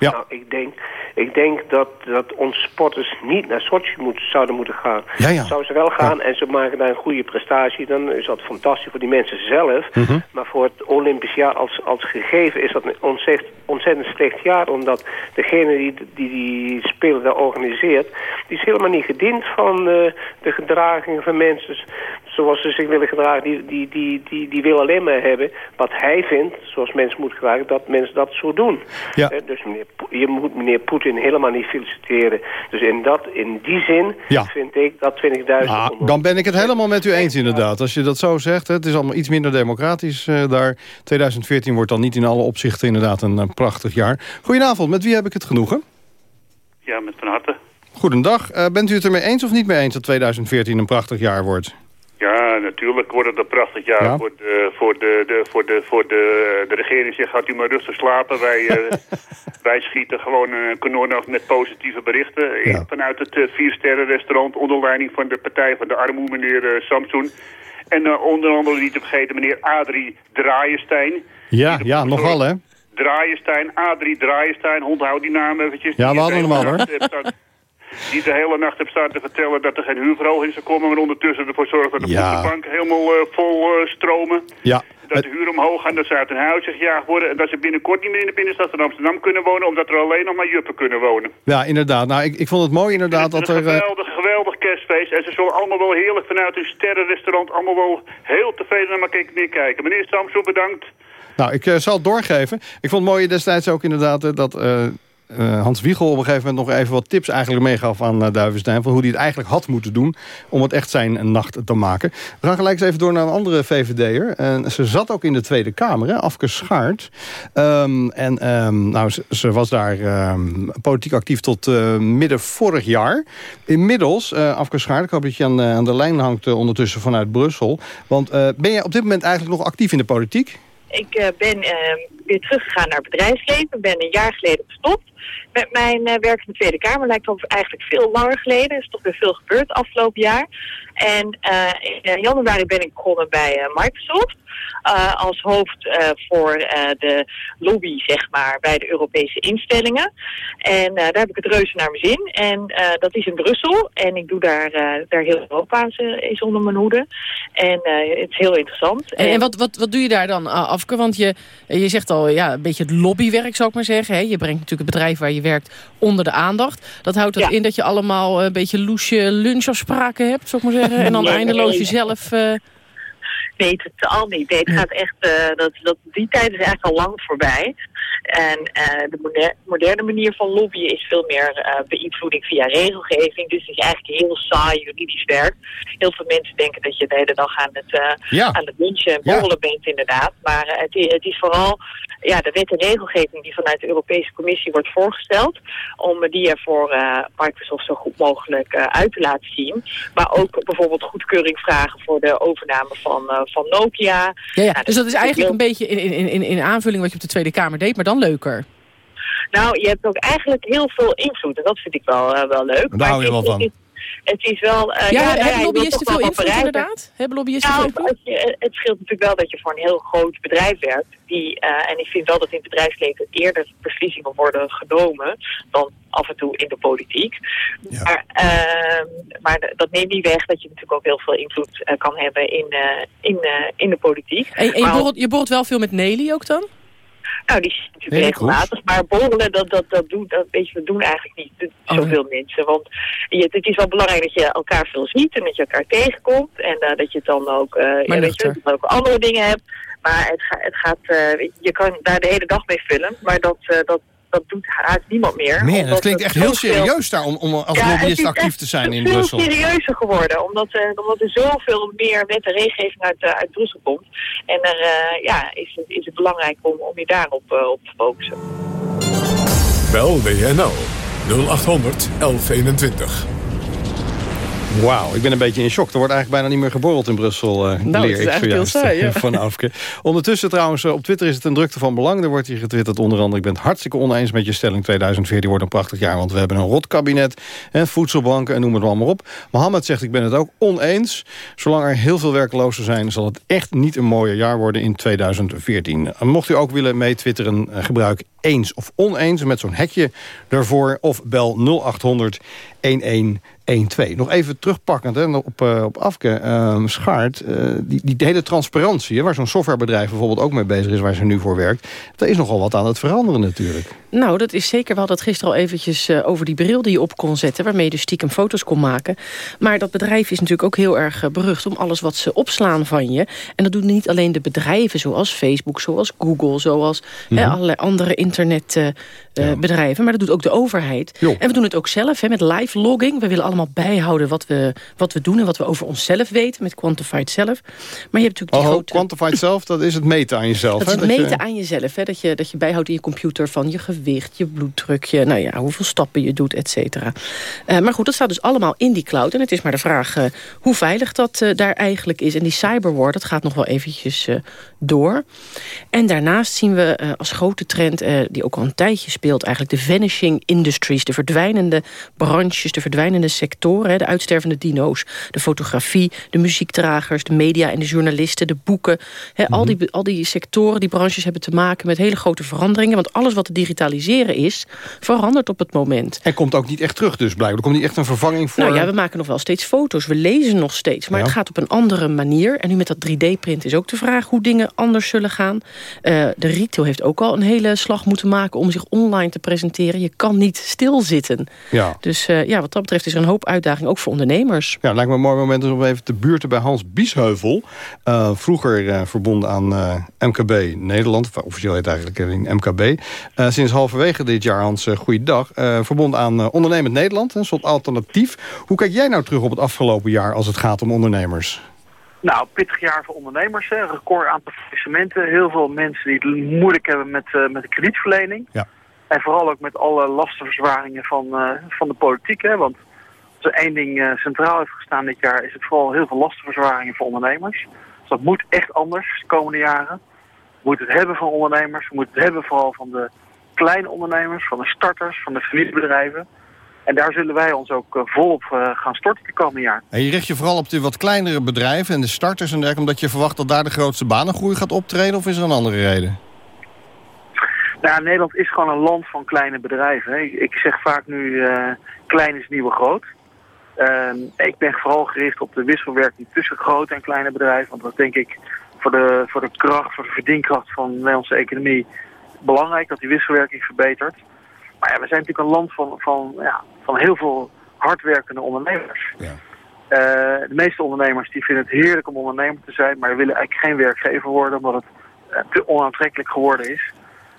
Ja. Nou, ik denk, ik denk dat, dat onze sporters niet naar Sochi moet, zouden moeten gaan. Ja, ja. Zouden ze wel gaan ja. en ze maken daar een goede prestatie... dan is dat fantastisch voor die mensen zelf. Mhm. Maar voor het Olympisch jaar als, als gegeven is dat een ontzettend, ontzettend slecht jaar. Omdat degene die die, die spelen daar organiseert... die is helemaal niet gediend van uh, de gedragingen van mensen... zoals ze zich willen gedragen. Die, die, die, die, die wil alleen maar hebben wat hij vindt, zoals mensen moeten gedragen... dat mensen dat zo doen. Ja. Uh, dus meneer je moet meneer Poetin helemaal niet feliciteren. Dus in, dat, in die zin ja. vind ik dat 20.000... Nou, dan ben ik het helemaal met u eens inderdaad. Als je dat zo zegt, hè, het is allemaal iets minder democratisch uh, daar. 2014 wordt dan niet in alle opzichten inderdaad een, een prachtig jaar. Goedenavond, met wie heb ik het genoegen? Ja, met Van Harte. Goedendag. Uh, bent u het ermee eens of niet mee eens dat 2014 een prachtig jaar wordt? Ja, natuurlijk wordt het een prachtig jaar Ja. voor, de, voor, de, de, voor, de, voor de, de regering. Zegt, gaat u maar rustig slapen. Wij, eh, wij schieten gewoon een kanon af met positieve berichten. Ja. Vanuit het uh, Viersterren restaurant onder leiding van de Partij van de Armoe, meneer uh, Samson. En onder andere niet te vergeten meneer Adrie Draaienstein. Ja, ja, nogal hè? Draaienstein, Adrie Draaienstein, onthoud die naam eventjes. Ja, we hadden de hem al hoor. Die de hele nacht heeft staan te vertellen dat er geen huurverhoging zou komen. Maar ondertussen ervoor zorgt dat de Ja. voedselbanken helemaal eh, vol eh, stromen. Ja, Dat de huur omhoog gaat, dat ze uit hun huis gejaagd worden. En dat ze binnenkort niet meer in de binnenstad van Amsterdam kunnen wonen. Omdat er alleen nog maar juppen kunnen wonen. ja inderdaad. Nou, ik, ik vond het mooi inderdaad dat Het er... eh, geweldig, geweldig kerstfeest. En ze zullen allemaal wel heerlijk vanuit hun sterrenrestaurant allemaal wel heel tevreden naar elkaar neerkijken. Meneer Samson, bedankt. Nou, ik zal het doorgeven. Ik vond het mooi destijds ook inderdaad dat eh, Hans Wiegel op een gegeven moment nog even wat tips eigenlijk meegaf aan uh. Van hoe hij het eigenlijk had moeten doen om het echt zijn nacht te maken. We gaan gelijk eens even door naar een andere VVD'er. En ze zat ook in de Tweede Kamer, hè, Afke Schaart. Um, en um, nou, ze, was daar um, politiek actief tot uh, midden vorig jaar. Inmiddels, Afke Schaart, ik hoop dat je aan, aan de lijn hangt ondertussen vanuit Brussel. Want ben je op dit moment eigenlijk nog actief in de politiek? Ik ben weer teruggegaan naar bedrijfsleven. ben een jaar geleden gestopt met mijn uh, werk in de Tweede Kamer. Lijkt op eigenlijk veel langer geleden. Er is toch weer veel gebeurd afgelopen jaar. En in januari ben ik begonnen bij Microsoft. Uh, als hoofd voor de lobby, zeg maar, bij de Europese instellingen. En daar heb ik het reuze naar mijn zin. En dat is in Brussel. En ik doe daar, daar heel Europa is onder mijn hoede. En het is heel interessant. En, en wat, wat, wat doe je daar dan, Afke? Want je, je zegt al, ja, een beetje het lobbywerk, zou ik maar zeggen. Hè? Je brengt natuurlijk het bedrijf waar je werkt onder de aandacht. Dat houdt dat ja. in dat je allemaal een beetje loesje lunchafspraken hebt, zou ik maar zeggen. En dan eindeloos jezelf... Uh... Nee, totaal niet. Nee, het gaat echt, eh, dat, dat, die tijd is eigenlijk al lang voorbij. En uh, de moderne, moderne manier van lobbyen is veel meer uh, beïnvloeding via regelgeving. Dus het is eigenlijk heel saai juridisch werk. Heel veel mensen denken dat je de hele dag aan het, ja. aan het lunchen en borrelen Ja. bent inderdaad. Maar het, i- het is vooral ja, de wet en regelgeving die vanuit de Europese Commissie wordt voorgesteld. Om die er voor eh, Microsoft zo goed mogelijk eh, uit te laten zien. Maar ook bijvoorbeeld goedkeuring vragen voor de overname van, eh, van Nokia. Ja, ja. Nou, dus dat is eigenlijk heel- een beetje in, in, in, in aanvulling wat je op de Tweede Kamer deed, maar dan leuker. Nou, je hebt ook eigenlijk heel veel invloed. En dat vind ik wel, eh, wel leuk. Daar hou je wel is- van. Het is wel... eh, Ja, hebben lobbyisten veel invloed bereiken. inderdaad? Hebben lobbyisten Nou, veel invloed? het scheelt natuurlijk wel dat je voor een heel groot bedrijf werkt. Die, eh, en ik vind wel dat in het bedrijfsleven eerder beslissingen worden genomen dan af en toe in de politiek. Maar, ehm, maar dat neemt niet weg dat je natuurlijk ook heel veel invloed eh, kan hebben in, eh, in, eh, in de politiek. En, en je, borrelt, je borrelt wel veel met Nelly ook dan? Nou, die is natuurlijk Hele regelmatig. Maar borrelen, dat, dat, dat, doen, dat, weet je, dat doen eigenlijk niet dat- zoveel mensen. Want je, het is wel belangrijk dat je elkaar veel ziet en dat je elkaar tegenkomt. En eh, dat je het dan ook, eh, ja, weet je, ook andere dingen hebt. Maar het, ga, het gaat, eh, je kan daar de hele dag mee vullen. Maar dat, dat, dat doet haast niemand meer. Omdat het klinkt er echt heel serieus daar om, om als Ja, het lobbyist is actief te zijn in veel Brussel. serieuzer geworden, omdat, eh, omdat er zoveel meer wet en regelgeving uit, eh, uit Brussel komt. En er eh, ja, is, het, is het belangrijk om, om je daarop op te focussen. Bel WNL 0800 1121. Wauw, ik ben een beetje in shock. Er wordt eigenlijk bijna niet meer geborreld in Brussel, eh Nou, leer ik zojuist saai, ja. van Afke. Ondertussen trouwens, eh, op Twitter is het een drukte van belang. Er wordt hier getwitterd onder andere... ik ben het hartstikke oneens met je stelling 2014 wordt een prachtig jaar... want we hebben een rot kabinet, en voedselbanken en noem het allemaal op. Mohammed zegt, ik ben het ook oneens. Zolang er heel veel werklozen zijn... zal het echt niet een mooier jaar worden in 2014. En mocht u ook willen meetwitteren, eh, gebruik eens of oneens... met zo'n hekje ervoor of bel 0800 1112. Nog even terugpakkend hè, op, eh, op Afke ehm, Schaart. eh, die, die hele transparantie, hè, waar zo'n softwarebedrijf bijvoorbeeld ook mee bezig is... waar ze nu voor werkt, daar is nogal wat aan het veranderen natuurlijk. Nou, dat is zeker. We hadden het gisteren al eventjes eh, over die bril die je op kon zetten... waarmee je dus stiekem foto's kon maken. Maar dat bedrijf is natuurlijk ook heel erg berucht... om alles wat ze opslaan van je. En dat doen niet alleen de bedrijven zoals Facebook, zoals Google... zoals hè, Mhm. allerlei andere internetbedrijven. maar dat doet ook de overheid. En we doen het ook zelf hè, met live logging. We willen allemaal bijhouden wat we, wat we doen... en wat we over onszelf weten met Quantified Self. Maar je hebt natuurlijk die Oh, grote... Quantified Self, dat is het meten aan jezelf. Dat hè, is het je- meten aan jezelf. Hè? Dat, je, dat je bijhoudt in je computer van je gewicht, je bloeddruk... Je, nou ja, hoeveel stappen je doet, et cetera. Eh, maar goed, dat staat dus allemaal in die cloud. En het is maar de vraag eh, hoe veilig dat eh, daar eigenlijk is. En die cyberwar, dat gaat nog wel eventjes door. En daarnaast zien we eh, als grote trend... eh, die ook al een tijdje speelt eigenlijk... de vanishing industries, de verdwijnende branches... de verdwijnende sectoren, de uitstervende dino's. De fotografie, de muziekdragers, de media en de journalisten... de boeken. Al, die, al die sectoren, die branches hebben te maken met hele grote veranderingen. Want alles wat te digitaliseren is, verandert op het moment. En komt ook niet echt terug dus blijkbaar. Er komt niet echt een vervanging voor... Nou ja, we maken nog wel steeds foto's. We lezen nog steeds. Maar Ja. het gaat op een andere manier. En nu met dat 3D-print is ook de vraag hoe dingen anders zullen gaan. Eh, de retail heeft ook al een hele slag moeten maken om zich online te presenteren. Je kan niet stilzitten. Ja. Dus eh, ja, wat dat betreft is er een hoop uitdaging, ook voor ondernemers. Ja, het lijkt me een mooi moment om even te buurten bij Hans Biesheuvel. Eh, vroeger verbonden aan MKB Nederland. Of, officieel heet eigenlijk in MKB. Sinds halverwege dit jaar, Hans, goeiedag. Verbonden aan Ondernemend Nederland, een soort alternatief. Hoe kijk jij nou terug op het afgelopen jaar als het gaat om ondernemers? Nou, pittig jaar voor ondernemers. Hè. Record aantal faillissementen. Heel veel mensen die het moeilijk hebben met, uh, met de kredietverlening. Ja. En vooral ook met alle lastenverzwaringen van, uh, van de politiek. Hè. Want als er één ding uh, centraal heeft gestaan dit jaar... is het vooral heel veel lastenverzwaringen voor ondernemers. Dus dat moet echt anders de komende jaren. We moeten het hebben van ondernemers. We moeten het hebben vooral van de kleine ondernemers, van de starters, van de familiebedrijven. En daar zullen wij ons ook uh, volop uh, gaan storten de komende jaar. En je richt je vooral op de wat kleinere bedrijven en de starters en dergelijke... omdat je verwacht dat daar de grootste banengroei gaat optreden? Of is er een andere reden? Nou, Nederland is gewoon een land van kleine bedrijven. Hè. Ik zeg vaak nu, uh, klein is nieuwe groot. Ehm, ik ben vooral gericht op de wisselwerking tussen grote en kleine bedrijven. Want dat denk ik voor de, voor de kracht, voor de verdienkracht van de Nederlandse economie... belangrijk dat die wisselwerking verbetert. Maar ja, we zijn natuurlijk een land van, van, ja, van heel veel hardwerkende ondernemers. Ja. de meeste ondernemers die vinden het heerlijk om ondernemer te zijn... maar willen eigenlijk geen werkgever worden omdat het te onaantrekkelijk geworden is.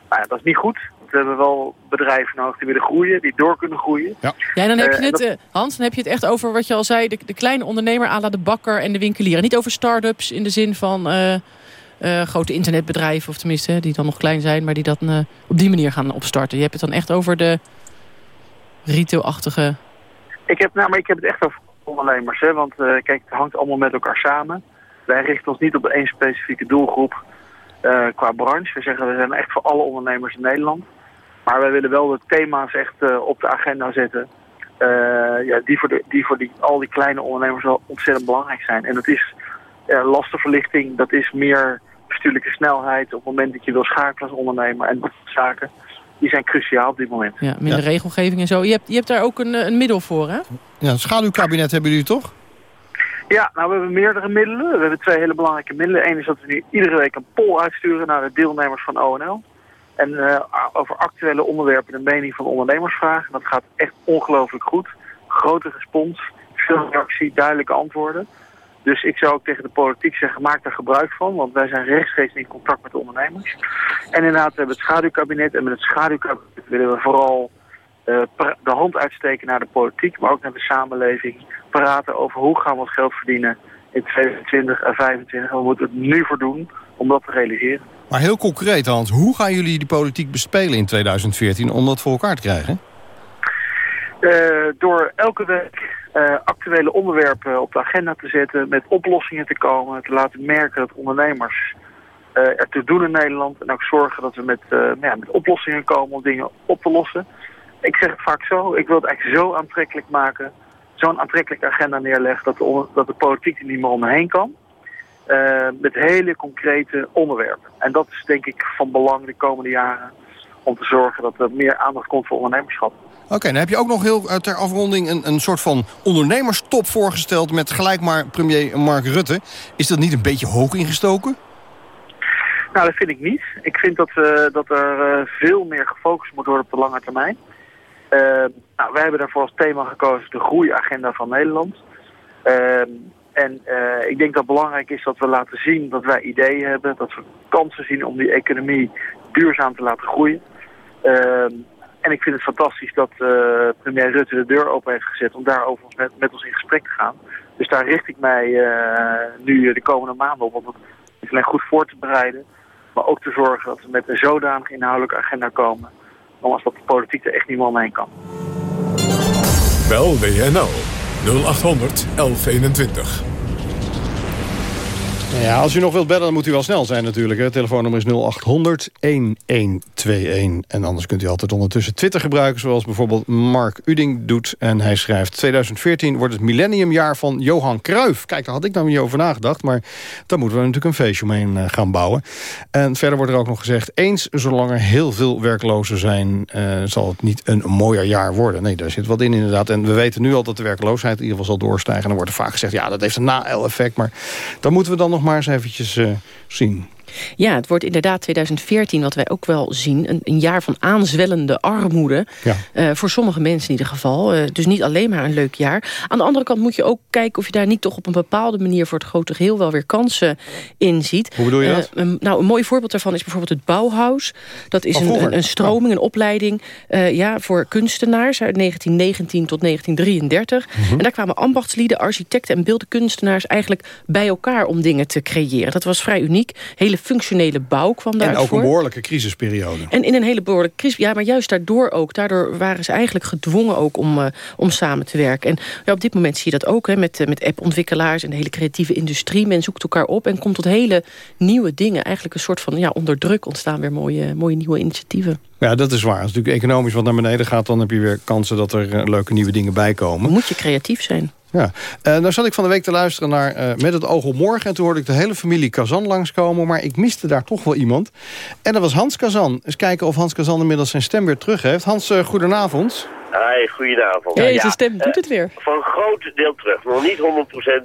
Nou ja, dat is niet goed. We hebben wel bedrijven nodig die willen groeien, die door kunnen groeien. Ja, ja dan heb je het, Hans, dan heb je het echt over wat je al zei... de, de kleine ondernemer à la de bakker en de winkelier. En niet over start-ups in de zin van... grote internetbedrijven, of tenminste die dan nog klein zijn... maar die dat op die manier gaan opstarten. Je hebt het dan echt over de retailachtige... Ik heb, nou, maar ik heb het echt over ondernemers. Hè? Want uh, kijk, het hangt allemaal met elkaar samen. Wij richten ons niet op één specifieke doelgroep qua branche. We zeggen we zijn echt voor alle ondernemers in Nederland. Maar wij willen wel de thema's echt op de agenda zetten. ja, die voor, die voor die, al die kleine ondernemers wel ontzettend belangrijk zijn. En dat is lastenverlichting, dat is meer bestuurlijke snelheid op het moment dat je wil schakelen als ondernemer en dat soort zaken die zijn cruciaal op dit moment. Ja, minder regelgeving en zo. Je hebt, je hebt daar ook een, een middel voor, hè? Ja, schaduwkabinet hebben jullie toch? Ja, nou we hebben meerdere middelen. We hebben twee hele belangrijke middelen. Eén is dat we nu iedere week een poll uitsturen naar de deelnemers van ONL. En uh, over actuele onderwerpen de mening van ondernemers vragen. Dat gaat echt ongelooflijk goed. Grote respons, veel reactie, duidelijke antwoorden. Dus ik zou ook tegen de politiek zeggen, maak daar gebruik van. Want wij zijn rechtstreeks in contact met de ondernemers. En inderdaad, we hebben het schaduwkabinet. En met het schaduwkabinet willen we vooral uh, de hand uitsteken naar de politiek. Maar ook naar de samenleving. Praten over hoe gaan we het geld verdienen in 2020 en 2025. En we moeten het nu voor doen om dat te realiseren. Maar heel concreet Hans, hoe gaan jullie die politiek bespelen in 2014 om dat voor elkaar te krijgen? Uh, door elke week uh, actuele onderwerpen op de agenda te zetten, met oplossingen te komen, te laten merken dat ondernemers uh, te doen in Nederland en ook zorgen dat we met, uh, ja, met oplossingen komen om dingen op te lossen. Ik zeg het vaak zo, ik wil het eigenlijk zo aantrekkelijk maken, zo'n aantrekkelijke agenda neerleggen dat de, dat de politiek er niet meer omheen kan. met hele concrete onderwerpen. En dat is denk ik van belang de komende jaren om te zorgen dat er meer aandacht komt voor ondernemerschap. Oké, dan heb je ook nog heel ter afronding een, een soort van ondernemerstop voorgesteld... met gelijk maar premier Mark Rutte. Is dat niet een beetje hoog ingestoken? Nou, dat vind ik niet. Ik vind dat, uh, dat er uh, veel meer gefocust moet worden op de lange termijn. Uh, nou, wij hebben daarvoor als thema gekozen de groeiagenda van Nederland. en ik denk dat het belangrijk is dat we laten zien dat wij ideeën hebben... dat we kansen zien om die economie duurzaam te laten groeien. En ik vind het fantastisch dat uh, premier Rutte de deur open heeft gezet om daarover met, met ons in gesprek te gaan. Dus daar richt ik mij uh, nu de komende maanden op om het niet alleen goed voor te bereiden, maar ook te zorgen dat we met een zodanig inhoudelijke agenda komen, als dat de politiek er echt niet meer omheen kan. Bel WNL 0800 1121. Ja, als u nog wilt bellen, dan moet u wel snel zijn natuurlijk. Het telefoonnummer is 0800 1121. En anders kunt u altijd ondertussen Twitter gebruiken... zoals bijvoorbeeld Mark Uding doet. En hij schrijft... 2014 wordt het millenniumjaar van Johan Cruijff. Kijk, daar had ik nou niet over nagedacht. Maar daar moeten we natuurlijk een feestje omheen eh, gaan bouwen. En verder wordt er ook nog gezegd... eens zolang er heel veel werklozen zijn... Uh, zal het niet een mooier jaar worden. Nee, daar zit wat in inderdaad. En we weten nu al dat de werkloosheid in ieder geval zal doorstijgen. En dan wordt er vaak gezegd... ja, dat heeft een na-effect. Maar dan moeten we dan nog nog maar eens eventjes uh, zien. Ja, het wordt inderdaad 2014, wat wij ook wel zien... een, een jaar van aanzwellende armoede. Ja. Uh, voor sommige mensen in ieder geval. Uh, dus niet alleen maar een leuk jaar. Aan de andere kant moet je ook kijken of je daar niet toch op een bepaalde manier... voor het grote geheel wel weer kansen in ziet. Hoe bedoel je dat? Uh, nou, een mooi voorbeeld daarvan is bijvoorbeeld het Bauhaus. Dat is een, een, een, stroming, een opleiding ja, voor kunstenaars... uit 1919 tot 1933. Mm -hmm. En daar kwamen ambachtslieden, architecten en beeldenkunstenaars... eigenlijk bij elkaar om dingen te creëren. Dat was vrij uniek. Hele functionele bouw kwam daarvoor. En ook een behoorlijke crisisperiode. En in een hele behoorlijke crisis. Ja, maar juist daardoor ook. Daardoor waren ze eigenlijk gedwongen ook om, uh, om samen te werken. En ja, op dit moment zie je dat ook hè, met, uh, met appontwikkelaars... en de hele creatieve industrie. Men zoekt elkaar op en komt tot hele nieuwe dingen. Eigenlijk een soort van ja, onder druk ontstaan weer mooie, mooie nieuwe initiatieven. Ja, dat is waar. Als het natuurlijk economisch wat naar beneden gaat... dan heb je weer kansen dat er uh, leuke nieuwe dingen bij komen. Moet je creatief zijn. Ja, uh, nou zat ik van de week te luisteren naar uh, Met het oog op morgen... en toen hoorde ik de hele familie Kazan langskomen... maar ik miste daar toch wel iemand. En dat was Hans Kazan. Eens kijken of Hans Kazan inmiddels zijn stem weer terug heeft. Hans, uh, goedenavond. Hi, goedenavond. Deze Ja, stem doet eh, het weer. Voor een groot deel terug. Nog niet 100%,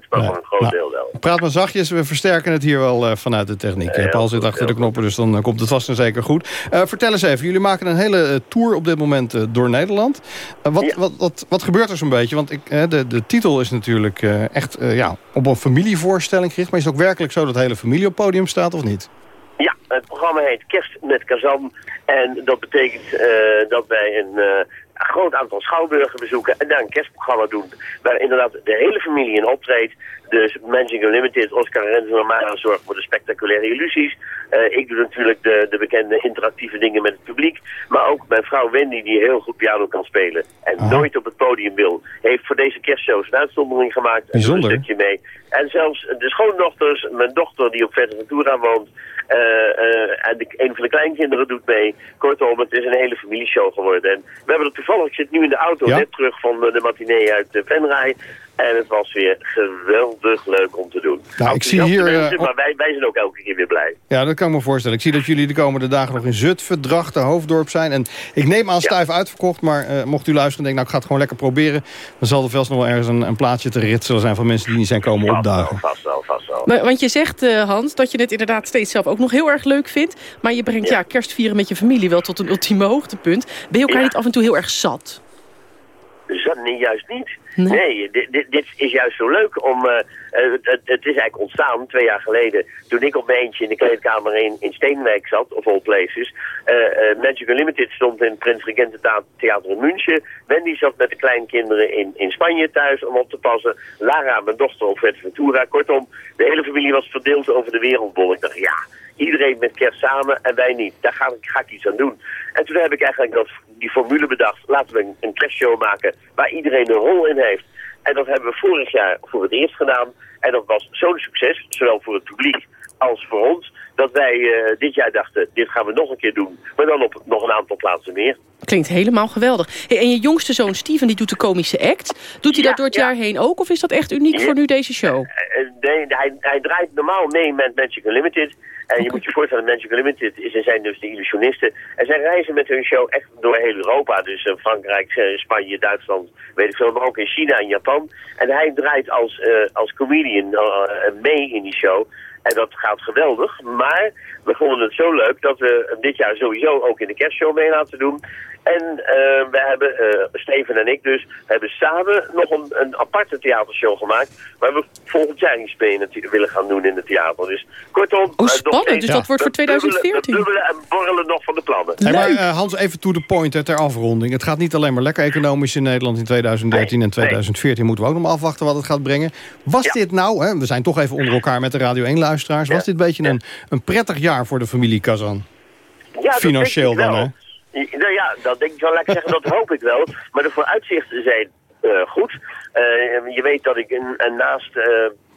maar voor een groot deel wel. Praat maar zachtjes, we versterken het hier wel eh, vanuit de techniek. Eh, Paul zit achter de knoppen, dus dan eh, komt het vast en zeker goed. Eh, vertel eens even, jullie maken een hele eh, tour op dit moment eh, door Nederland. Eh, wat, wat, wat, wat gebeurt er zo'n beetje? Want ik, eh, de, de titel is natuurlijk eh, echt eh, ja, op een familievoorstelling gericht. Maar is het ook werkelijk zo dat de hele familie op het podium staat of niet? Ja, het programma heet Kerst met Kazan. En dat betekent eh, dat wij een eh, groot aantal schouwburgen bezoeken en daar een kerstprogramma doen. Waar inderdaad de hele familie in optreedt. Dus Magic Unlimited, Oscar Renzen en Mara zorgen voor de spectaculaire illusies. Eh, ik doe natuurlijk de, de bekende interactieve dingen met het publiek. Maar ook mijn vrouw Wendy, die heel goed piano kan spelen. En nooit op het podium wil. Heeft voor deze kerstshows een uitzondering gemaakt. En een stukje mee. En zelfs de schoondochters, mijn dochter die op Ventura woont. eh, eh, en de, een van de kleinkinderen doet mee. Kortom, het is een hele familieshow geworden. En we hebben er toevallig, ik zit nu in de auto, Ja? net terug van de, matinee uit uh, Venray. En het was weer geweldig leuk om te doen. Nou, ik zie hier, eh, mensen, maar wij, wij zijn ook elke keer weer blij. Ja, dat kan ik me voorstellen. Ik zie dat jullie de komende dagen nog in Zutphen, Drachten, Hoofddorp zijn. En ik neem aan stuif uitverkocht, maar eh, mocht u luisteren en denken... nou, ik ga het gewoon lekker proberen... dan zal er vast nog wel ergens een, een plaatsje te ritselen zijn... van mensen die niet zijn komen opdagen. Vast wel, vast wel. Maar, want je zegt, eh, Hans, dat je het inderdaad steeds zelf ook nog heel erg leuk vindt. Maar je brengt ja. kerstvieren met je familie wel tot een ultieme hoogtepunt. Ben je elkaar niet af en toe heel erg zat? Zat, nee, juist niet. Nee, dit, dit, dit is juist zo leuk om... eh, eh, het, het, het is eigenlijk ontstaan twee jaar geleden... toen ik op mijn eentje in de kleedkamer in, in Steenwijk zat, of all places. eh, Magic Unlimited stond in Prins Regenten Theater in München. Wendy zat met de kleinkinderen in, in Spanje thuis om op te passen. Lara, mijn dochter, op Ventura. Kortom, de hele familie was verdeeld over de wereldbol. Ik dacht, ja, iedereen met kerst samen en wij niet. Daar ga, ik- ga ik iets aan doen. En toen heb ik eigenlijk dat, die formule bedacht. Laten we een, een kerstshow maken waar iedereen een rol in heeft. En dat hebben we vorig jaar voor het eerst gedaan. En dat was zo'n succes, zowel voor het publiek als voor ons... dat wij eh, dit jaar dachten, dit gaan we nog een keer doen. Maar dan op nog een aantal plaatsen meer. Klinkt helemaal geweldig. Hey, en je jongste zoon Steven die doet de komische act. Doet hij dat door het jaar heen ook? Of is dat echt uniek voor nu deze show? Eh, nee, hij, hij draait normaal mee met Magic Unlimited. En je moet je voorstellen, Magic Unlimited is, zijn dus de illusionisten. En zij reizen met hun show echt door heel Europa. Dus eh, Frankrijk, eh, Spanje, Duitsland, weet ik veel. Maar ook in China en Japan. En hij draait als, eh, als comedian mee in die show. En dat gaat geweldig. Maar we vonden het zo leuk dat we dit jaar sowieso ook in de kerstshow mee laten doen. En we hebben, Steven en ik dus, hebben samen nog een, een aparte theatershow gemaakt. Waar we volgend jaar iets mee willen gaan doen in het theater. Dus kortom... Oh, Dus dat wordt voor we bubbelen- 2014. We bubbelen en borrelen nog van de plannen. Hey, maar eh, Hans, even to the point hè, ter afronding. Het gaat niet alleen maar lekker economisch in Nederland in 2013 en 2014. Moeten we ook nog maar afwachten wat het gaat brengen. Was dit nou, hè, we zijn toch even onder elkaar met de Radio 1-luisteraars... was dit een beetje een, een prettig jaar voor de familie Kazan? Ja, Financieel dan, hè? Ja, Nou ja, dat denk ik wel. Laat ik zeggen, dat hoop ik wel. Maar de vooruitzichten zijn eh, goed. Eh, je weet dat ik een, en naast eh,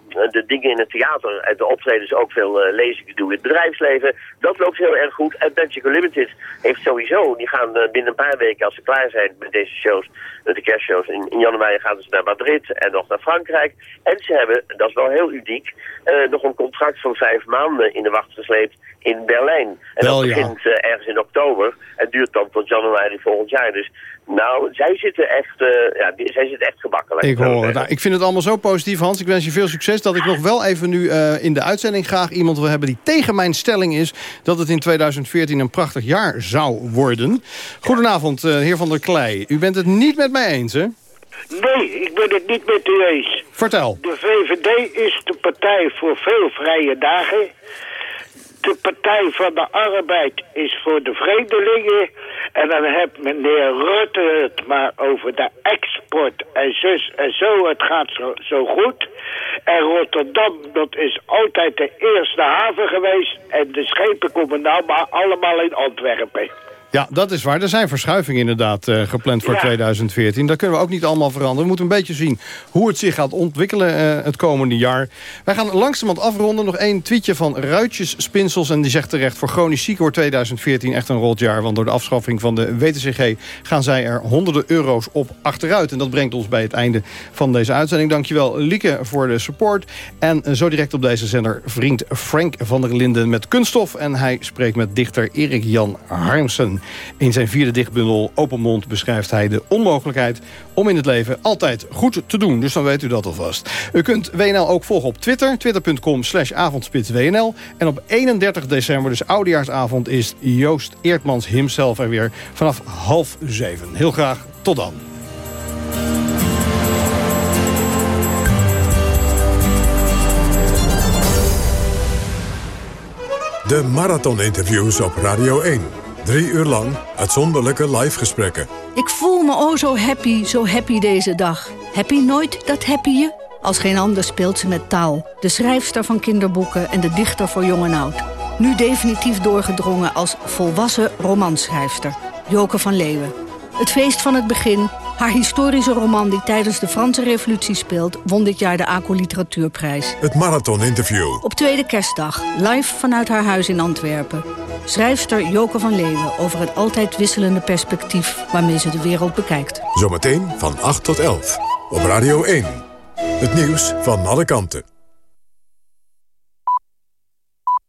de dingen in het theater en de optredens ook veel uh, lezingen doe in het bedrijfsleven. Dat loopt heel erg goed. En Magic Unlimited heeft sowieso, die gaan uh, binnen een paar weken als ze klaar zijn met deze shows, met de kerstshows, in, in januari gaan ze naar Madrid en nog naar Frankrijk. En ze hebben, dat is wel heel uniek, uh, nog een contract van vijf maanden in de wacht gesleept in Berlijn. En Wel, dat begint ergens in oktober en duurt dan tot januari volgend jaar. Dus nou, zij zitten echt, uh, ja, die, zij zitten echt gebakken. laat Ik hoor het. zeggen. Nou, ik vind het allemaal zo positief, Hans. Ik wens je veel succes. Dat ik nog wel even nu uh, in de uitzending graag iemand wil hebben... die tegen mijn stelling is dat het in 2014 een prachtig jaar zou worden. Goedenavond, uh, heer Van der Klei. U bent het niet met mij eens, hè? Nee, ik ben het niet met u eens. Vertel. De VVD is de partij voor veel vrije dagen. De Partij van de Arbeid is voor de vreemdelingen. En dan heeft meneer Rutte het maar over de export en zus en zo. Het gaat zo, zo goed. En Rotterdam, dat is altijd de eerste haven geweest. En de schepen komen nou maar allemaal in Antwerpen. Ja, dat is waar. Er zijn verschuivingen inderdaad uh, gepland voor Ja. 2014. Dat kunnen we ook niet allemaal veranderen. We moeten een beetje zien hoe het zich gaat ontwikkelen uh, het komende jaar. Wij gaan langzamerhand afronden. Nog één tweetje van Ruitjes Spinsels. En die zegt terecht, voor chronisch ziek wordt 2014 echt een rot jaar. Want door de afschaffing van de WTCG gaan zij er honderden euro's op achteruit. En dat brengt ons bij het einde van deze uitzending. Dankjewel Lieke voor de support. En uh, zo direct op deze zender vriend Frank van der Linden met kunststof. En hij spreekt met dichter Erik Jan Harmsen. In zijn vierde dichtbundel Open Mond beschrijft hij de onmogelijkheid... om in het leven altijd goed te doen. Dus dan weet u dat alvast. U kunt WNL ook volgen op Twitter. Twitter.com slash avondspitswnl. En op 31 december, dus oudejaarsavond... is Joost Eertmans himself er weer vanaf half zeven. Heel graag tot dan. De marathoninterviews op Radio 1. Drie uur lang uitzonderlijke live gesprekken. Ik voel me oh zo happy, zo happy deze dag. Happy nooit dat happy je? Als geen ander speelt ze met taal. De schrijfster van kinderboeken en de dichter voor jong en oud. Nu definitief doorgedrongen als volwassen romanschrijfster. Joke van Leeuwen. Het feest van het begin, haar historische roman die tijdens de Franse revolutie speelt... won dit jaar de ACO Literatuurprijs. Het marathoninterview. Op tweede kerstdag, live vanuit haar huis in Antwerpen. Schrijfster Joke van Leeuwen over het altijd wisselende perspectief... waarmee ze de wereld bekijkt. Zometeen van 8 tot 11. Op Radio 1. Het nieuws van alle kanten.